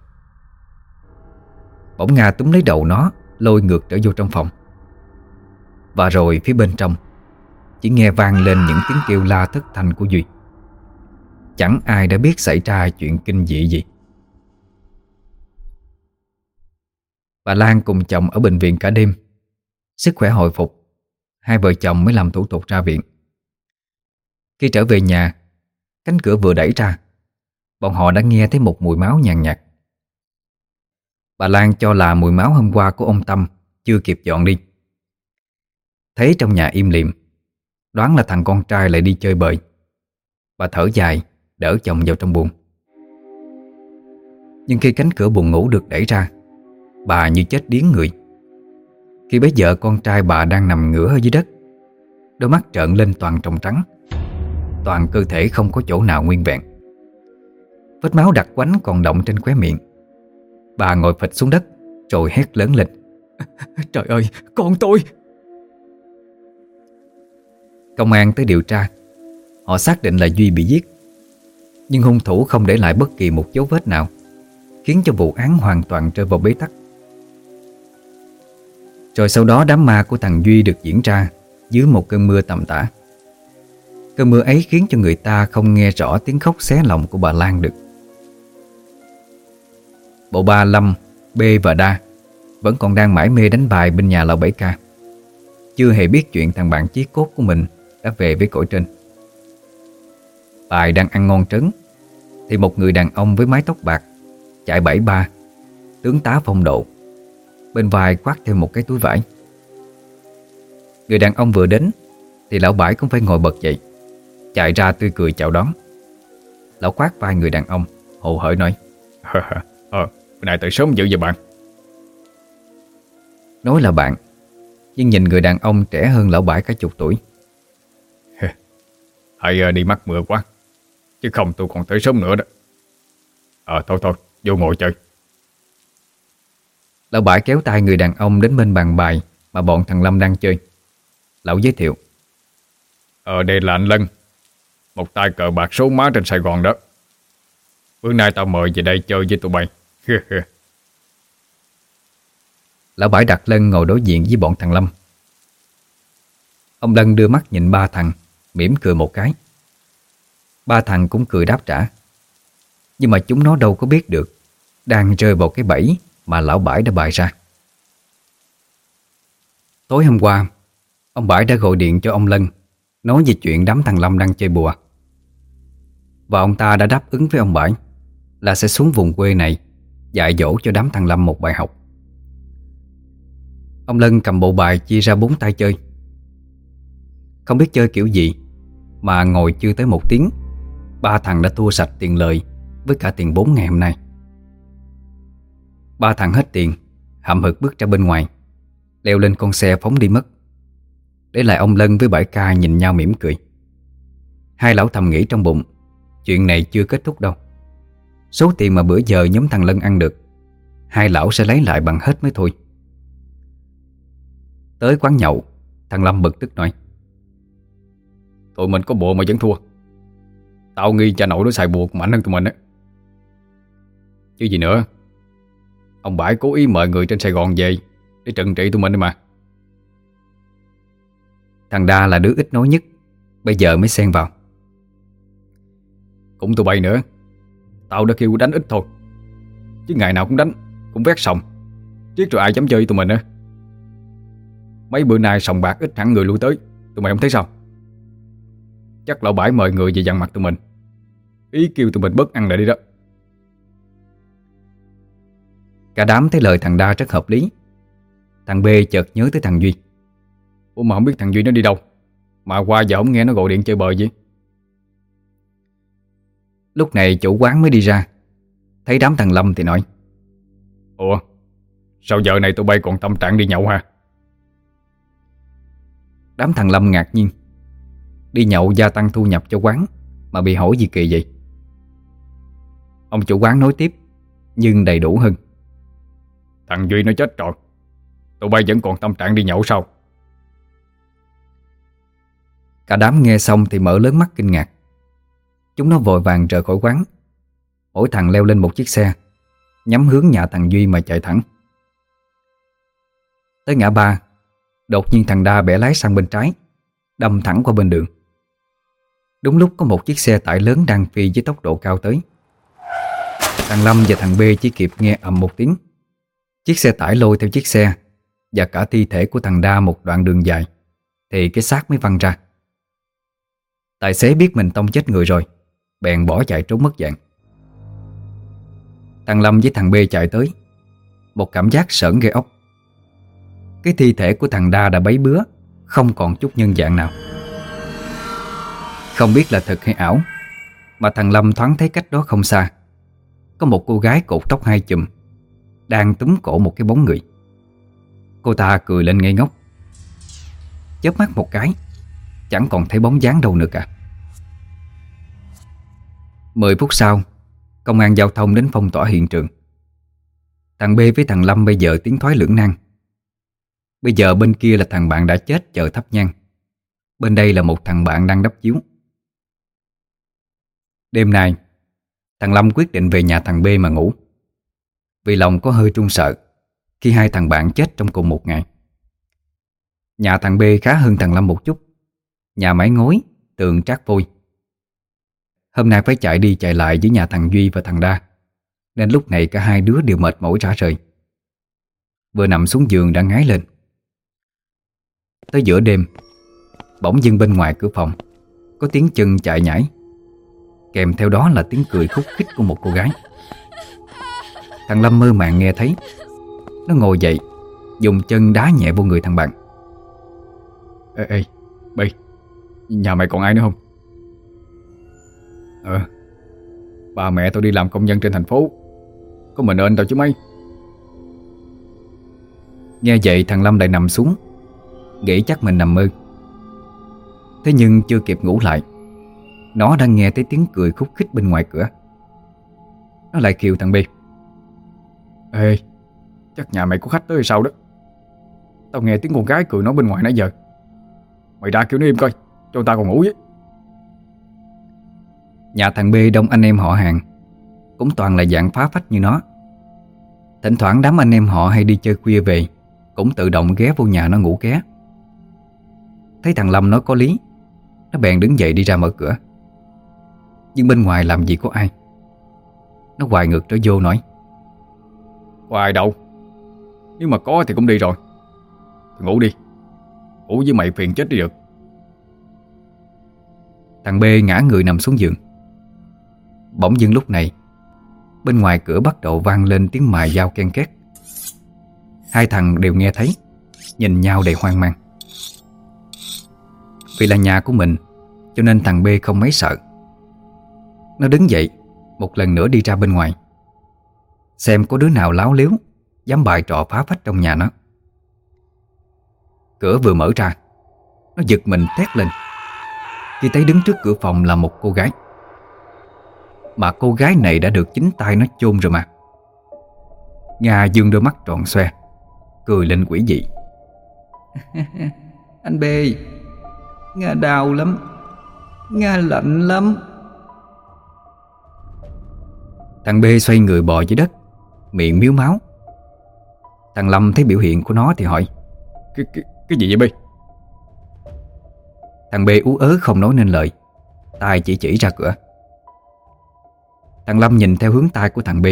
Bỗng Nga túm lấy đầu nó Lôi ngược trở vô trong phòng. Và rồi phía bên trong chỉ nghe vang lên những tiếng kêu la thất thanh của Duy. Chẳng ai đã biết xảy ra chuyện kinh dị gì. Bà Lan cùng chồng ở bệnh viện cả đêm. Sức khỏe hồi phục, Hai vợ chồng mới làm thủ tục ra viện. Khi trở về nhà, Cánh cửa vừa đẩy ra, Bọn họ đã nghe thấy một mùi máu nhàn nhạt. Bà Lan cho là mùi máu hôm qua của ông Tâm Chưa kịp dọn đi. Thấy trong nhà im lìm Đoán là thằng con trai lại đi chơi bời. Bà thở dài Đỡ chồng vào trong buồng. Nhưng khi cánh cửa buồng ngủ được đẩy ra Bà như chết điếng người. Khi bấy giờ con trai bà đang nằm ngửa ở dưới đất Đôi mắt trợn lên toàn trong trắng. Toàn cơ thể không có chỗ nào nguyên vẹn. Vết máu đặc quánh còn động trên khóe miệng. Bà ngồi phịch xuống đất Rồi hét lớn lên. Trời ơi, con tôi! Công an tới điều tra. Họ xác định là Duy bị giết. Nhưng hung thủ không để lại bất kỳ một dấu vết nào Khiến cho vụ án hoàn toàn rơi vào bế tắc. Rồi sau đó đám ma của thằng Duy được diễn ra Dưới một cơn mưa tầm tã. Cơn mưa ấy khiến cho người ta không nghe rõ tiếng khóc xé lòng của bà Lan được. Bộ ba Lâm, B và Đa Vẫn còn đang mãi mê đánh bài bên nhà lão bảy ca. Chưa hề biết chuyện thằng bạn chí cốt của mình đã về với cõi trên. Tài đang ăn ngon trứng, Thì một người đàn ông với mái tóc bạc Chạy bảy ba Tướng tá phong độ Bên vai khoác thêm một cái túi vải. Người đàn ông vừa đến Thì lão bãi cũng phải ngồi bật dậy Chạy ra tươi cười chào đón. Lão khoác vai người đàn ông Hồ hởi nói ờ, ờ, bữa nay tới sớm dữ vậy bạn. Nói là bạn Nhưng nhìn người đàn ông trẻ hơn lão bãi cả chục tuổi hay ờ, đi mắc mưa quá. Chứ không tôi còn tới sớm nữa đó. Ờ thôi thôi Vô ngồi chơi. Lão bãi kéo tay người đàn ông đến bên bàn bài Mà bọn thằng Lâm đang chơi. Lão giới thiệu. Ờ đây là anh Lân Một tay cờ bạc số má trên Sài Gòn đó. Bữa nay tao mời về đây chơi với tụi bay. Lão bãi đặt Lân ngồi đối diện với bọn thằng Lâm. Ông Lân đưa mắt nhìn ba thằng mỉm cười một cái. Ba thằng cũng cười đáp trả. Nhưng mà chúng nó đâu có biết được, Đang rơi vào cái bẫy Mà lão bãi đã bày ra. Tối hôm qua, Ông bãi đã gọi điện cho ông Lân, Nói về chuyện đám thằng Lâm đang chơi bùa. Và ông ta đã đáp ứng với ông bãi Là sẽ xuống vùng quê này Dạy dỗ cho đám thằng Lâm một bài học. Ông Lân cầm bộ bài chia ra bốn tay chơi. Không biết chơi kiểu gì mà ngồi chưa tới một tiếng. Ba thằng đã thua sạch tiền lời Với cả tiền bốn ngày hôm nay. Ba thằng hết tiền, Hậm hực bước ra bên ngoài, Leo lên con xe phóng đi mất. Để lại ông Lân với Bảy ca nhìn nhau mỉm cười. Hai lão thầm nghĩ trong bụng, Chuyện này chưa kết thúc đâu. Số tiền mà bữa giờ nhóm thằng Lân ăn được, Hai lão sẽ lấy lại bằng hết mới thôi. Tới quán nhậu, Thằng Lâm bực tức nói Tụi mình có bộ mà vẫn thua. Tao nghi cha nội nó xài buộc mạnh hơn tụi mình á. Chứ gì nữa. Ông Bãi cố ý mời người trên Sài Gòn về Để trừng trị tụi mình đi mà. Thằng Đa là đứa ít nói nhất, Bây giờ mới xen vào. Cũng tụi bay nữa. Tao đã kêu đánh ít thôi. Chứ ngày nào cũng đánh, Cũng vét sòng. Chứ rồi ai dám chơi tụi mình nữa. Mấy bữa nay sòng bạc ít hẳn người lui tới. Tụi mày không thấy sao? Chắc lão bãi mời người về dặn mặt tụi mình. Ý kêu tụi mình bớt ăn lại đi đó. Cả đám thấy lời thằng Đa rất hợp lý. Thằng B chợt nhớ tới thằng Duy. Ủa mà không biết thằng Duy nó đi đâu? Mà qua giờ không nghe nó gọi điện chơi bời gì Lúc này chủ quán mới đi ra. Thấy đám thằng Lâm thì nói. Ủa, Sao giờ này tụi bay còn tâm trạng đi nhậu ha Đám thằng Lâm ngạc nhiên. Đi nhậu gia tăng thu nhập cho quán Mà bị hỏi gì kỳ vậy? Ông chủ quán nói tiếp Nhưng đầy đủ hơn. Thằng Duy nó chết rồi. Tụi bay vẫn còn tâm trạng đi nhậu sao? Cả đám nghe xong thì mở lớn mắt kinh ngạc. Chúng nó vội vàng rời khỏi quán Mỗi thằng leo lên một chiếc xe Nhắm hướng nhà thằng Duy mà chạy thẳng. Tới ngã ba Đột nhiên thằng Đa bẻ lái sang bên trái Đâm thẳng qua bên đường Đúng lúc có một chiếc xe tải lớn đang phi với tốc độ cao tới. Thằng Lâm và thằng B chỉ kịp nghe ầm một tiếng. Chiếc xe tải lôi theo chiếc xe Và cả thi thể của thằng Đa một đoạn đường dài. Thì cái xác mới văng ra. Tài xế biết mình tông chết người rồi, Bèn bỏ chạy trốn mất dạng. Thằng Lâm với thằng B chạy tới. Một cảm giác sởn gây ốc. Cái thi thể của thằng Đa đã bấy bứa, Không còn chút nhân dạng nào. Không biết là thật hay ảo, Mà thằng Lâm thoáng thấy cách đó không xa. Có một cô gái cột tóc hai chùm, Đang túm cổ một cái bóng người. Cô ta cười lên ngây ngốc. Chớp mắt một cái, Chẳng còn thấy bóng dáng đâu nữa cả. Mười phút sau, Công an giao thông đến phong tỏa hiện trường. Thằng B với thằng Lâm bây giờ tiến thoái lưỡng nan. Bây giờ bên kia là thằng bạn đã chết chờ thắp nhang. Bên đây là một thằng bạn đang đắp chiếu. Đêm nay Thằng Lâm quyết định về nhà thằng B mà ngủ. Vì lòng có hơi trung sợ Khi hai thằng bạn chết trong cùng một ngày. Nhà thằng B khá hơn thằng Lâm một chút. Nhà mái ngói, tường trát vôi. Hôm nay phải chạy đi chạy lại với nhà thằng Duy và thằng Đa. Nên lúc này cả hai đứa đều mệt mỏi rã rời. Vừa nằm xuống giường đã ngái lên. Tới giữa đêm Bỗng dưng bên ngoài cửa phòng Có tiếng chân chạy nhảy. Kèm theo đó là tiếng cười khúc khích của một cô gái. Thằng Lâm mơ màng nghe thấy. Nó ngồi dậy Dùng chân đá nhẹ vô người thằng bạn. Ê, ê, Bi Nhà mày còn ai nữa không? Ờ Ba mẹ tao đi làm công nhân trên thành phố. Có mình ơn tao chứ mấy Nghe vậy thằng Lâm lại nằm xuống Nghĩ chắc mình nằm mơ. Thế nhưng chưa kịp ngủ lại nó đang nghe thấy tiếng cười khúc khích bên ngoài cửa. Nó lại kêu thằng Bi Ê, Chắc nhà mày có khách tới hay sao đó? Tao nghe tiếng con gái cười nói bên ngoài nãy giờ. Mày ra kêu nó im coi, Cho tao còn ngủ với. Nhà thằng B đông anh em họ hàng Cũng toàn là dạng phá phách như nó. Thỉnh thoảng đám anh em họ hay đi chơi khuya về Cũng tự động ghé vô nhà nó ngủ ké Thấy thằng Lâm nói có lý, Nó bèn đứng dậy đi ra mở cửa. Nhưng bên ngoài làm gì có ai? Nó hoài ngược trở vô nói. Có ai đâu? Nếu mà có thì cũng đi rồi. Thì ngủ đi. Ngủ với mày phiền chết đi được. Thằng B ngã người nằm xuống giường. Bỗng dưng lúc này Bên ngoài cửa bắt đầu vang lên tiếng mài dao ken két. Hai thằng đều nghe thấy Nhìn nhau đầy hoang mang. Vì là nhà của mình Cho nên thằng B không mấy sợ nó đứng dậy, Một lần nữa đi ra bên ngoài. Xem có đứa nào láo liếu, Dám bài trò phá phách trong nhà nó. Cửa vừa mở ra, Nó giật mình thét lên. Khi thấy đứng trước cửa phòng là một cô gái. Mà cô gái này đã được chính tay nó chôn rồi mà. Nga dương đôi mắt tròn xoe, Cười lên quỷ dị. Anh B Nga đau lắm, Nga lạnh lắm. Thằng B xoay người bò dưới đất Miệng miếu máu. Thằng Lâm thấy biểu hiện của nó thì hỏi Cái, cái, cái gì vậy B? Thằng B ú ớ không nói nên lời tay chỉ chỉ ra cửa. Thằng Lâm nhìn theo hướng tay của thằng B.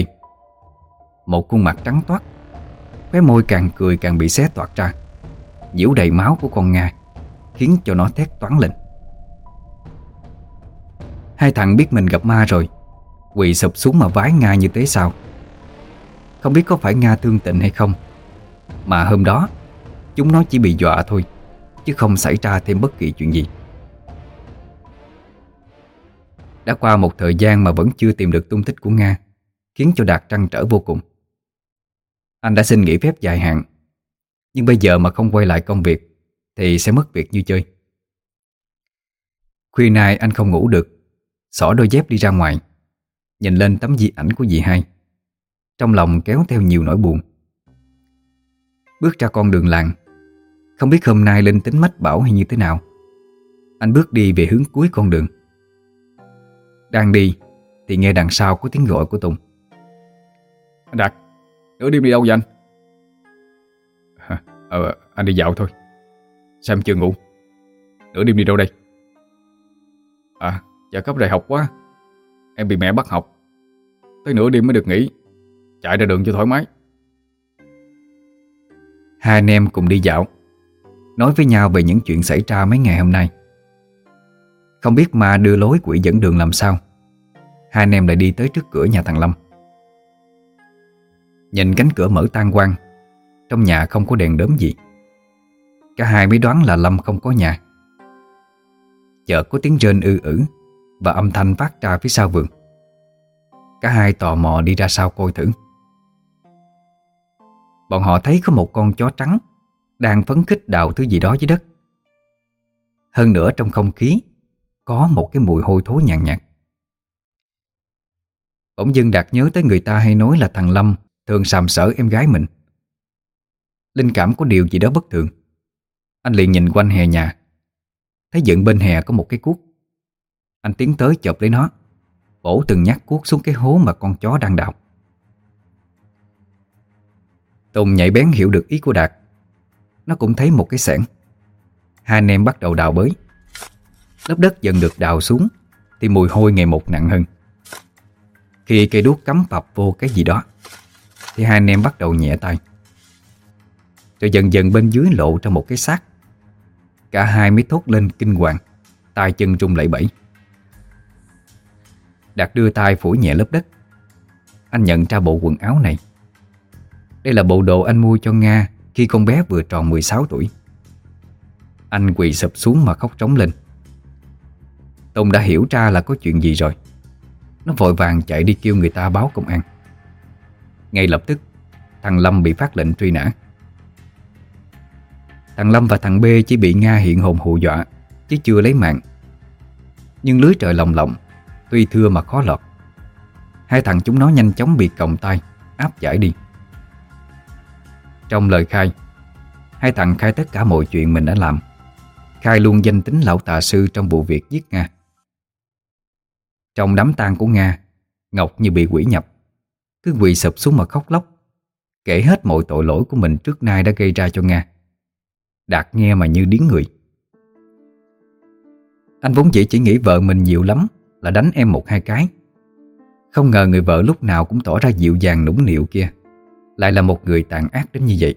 Một khuôn mặt trắng toát Khóe môi càng cười càng bị xé toạc ra Nhiễu đầy máu của con Nga Khiến cho nó thét toán lên. Hai thằng biết mình gặp ma rồi Quỳ sụp xuống mà vái Nga như thế sao? Không biết có phải Nga thương tình hay không, Mà hôm đó, Chúng nó chỉ bị dọa thôi, Chứ không xảy ra thêm bất kỳ chuyện gì. Đã qua một thời gian mà vẫn chưa tìm được tung tích của Nga, Khiến cho Đạt trăn trở vô cùng. Anh đã xin nghỉ phép dài hạn, Nhưng bây giờ mà không quay lại công việc, Thì sẽ mất việc như chơi. Khuya nay anh không ngủ được, Xỏ đôi dép đi ra ngoài. Nhìn lên tấm di ảnh của dì hai. Trong lòng kéo theo nhiều nỗi buồn. Bước ra con đường làng. Không biết hôm nay linh tính mách bảo hay như thế nào. Anh bước đi về hướng cuối con đường. Đang đi Thì nghe đằng sau có tiếng gọi của Tùng. Anh Đạt, Nửa đêm đi đâu vậy anh? Ờ anh đi dạo thôi. Sao em chưa ngủ. Nửa đêm đi đâu đây? À giờ cấp đại học quá. Em bị mẹ bắt học. Tới nửa đêm mới được nghỉ. Chạy ra đường cho thoải mái. Hai anh em cùng đi dạo, Nói với nhau về những chuyện xảy ra mấy ngày hôm nay. Không biết ma đưa lối quỷ dẫn đường làm sao. Hai anh em lại đi tới trước cửa nhà thằng Lâm. Nhìn cánh cửa mở tan quang Trong nhà không có đèn đớm gì. Cả hai mới đoán là Lâm không có nhà. Chợt có tiếng rên ư ử Và âm thanh phát ra phía sau vườn. Cả hai tò mò đi ra sau coi thử. Bọn họ thấy có một con chó trắng Đang phấn khích đào thứ gì đó dưới đất. Hơn nữa trong không khí, Có một cái mùi hôi thối nhàn nhạt. Bỗng dưng Đạt nhớ tới người ta hay nói là thằng Lâm Thường sàm sỡ em gái mình. Linh cảm có điều gì đó bất thường. Anh liền nhìn quanh hè nhà. Thấy dựng bên hè có một cái cuốc. Anh tiến tới chộp lấy nó. Bổ từng nhát cuốc xuống cái hố mà con chó đang đào. Tùng nhảy bén hiểu được ý của Đạt. Nó cũng thấy một cái sẻn Hai anh em bắt đầu đào bới. Lớp đất dần được đào xuống, Thì mùi hôi ngày một nặng hơn. Khi cây đuốc cắm phập vô cái gì đó, Thì hai anh em bắt đầu nhẹ tay. Rồi dần dần bên dưới lộ ra một cái xác. Cả hai mới thốt lên kinh hoàng, tay chân rung lẩy bẩy. Đạt đưa tay phủi nhẹ lớp đất. Anh nhận ra bộ quần áo này. Đây là bộ đồ anh mua cho Nga Khi con bé vừa tròn 16 tuổi. Anh quỳ sụp xuống mà khóc trống lên. Tùng đã hiểu ra là có chuyện gì rồi. Nó vội vàng chạy đi kêu người ta báo công an. Ngay lập tức, Thằng Lâm bị phát lệnh truy nã. Thằng Lâm và thằng B chỉ bị Nga hiện hồn hù dọa, Chứ chưa lấy mạng. Nhưng lưới trời lồng lộng Tuy thưa mà khó lọt. Hai thằng chúng nó nhanh chóng bị còng tay, Áp giải đi. Trong lời khai, Hai thằng khai tất cả mọi chuyện mình đã làm. Khai luôn danh tính lão tà sư Trong vụ việc giết Nga. Trong đám tang của Nga, Ngọc như bị quỷ nhập. Cứ quỳ sụp xuống mà khóc lóc, Kể hết mọi tội lỗi của mình trước nay đã gây ra cho Nga. Đạt nghe mà như điếng người. Anh vốn dĩ chỉ nghĩ vợ mình nhiều lắm là đánh em một hai cái. Không ngờ người vợ lúc nào cũng tỏ ra dịu dàng nũng nịu kia Lại là một người tàn ác đến như vậy.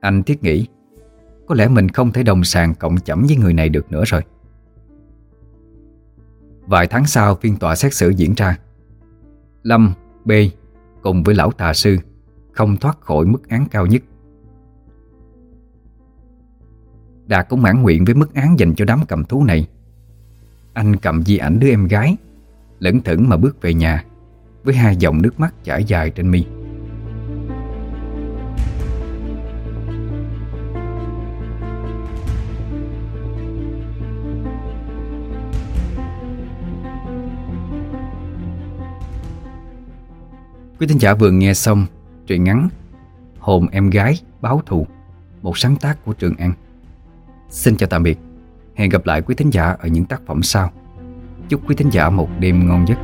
Anh thiết nghĩ Có lẽ mình không thể đồng sàng cộng chẩm với người này được nữa rồi. Vài tháng sau phiên tòa xét xử diễn ra. Lâm, B cùng với lão tà sư Không thoát khỏi mức án cao nhất. Đạt cũng mãn nguyện với mức án dành cho đám cầm thú này. Anh cầm di ảnh đứa em gái Lẫn thẫn mà bước về nhà, Với hai dòng nước mắt chảy dài trên mi. Quý thính giả vừa nghe xong truyện ngắn Hồn em gái báo thù, Một sáng tác của Trường An. Xin chào tạm biệt. Hẹn gặp lại quý thính giả ở những tác phẩm sau. Chúc quý thính giả một đêm ngon giấc.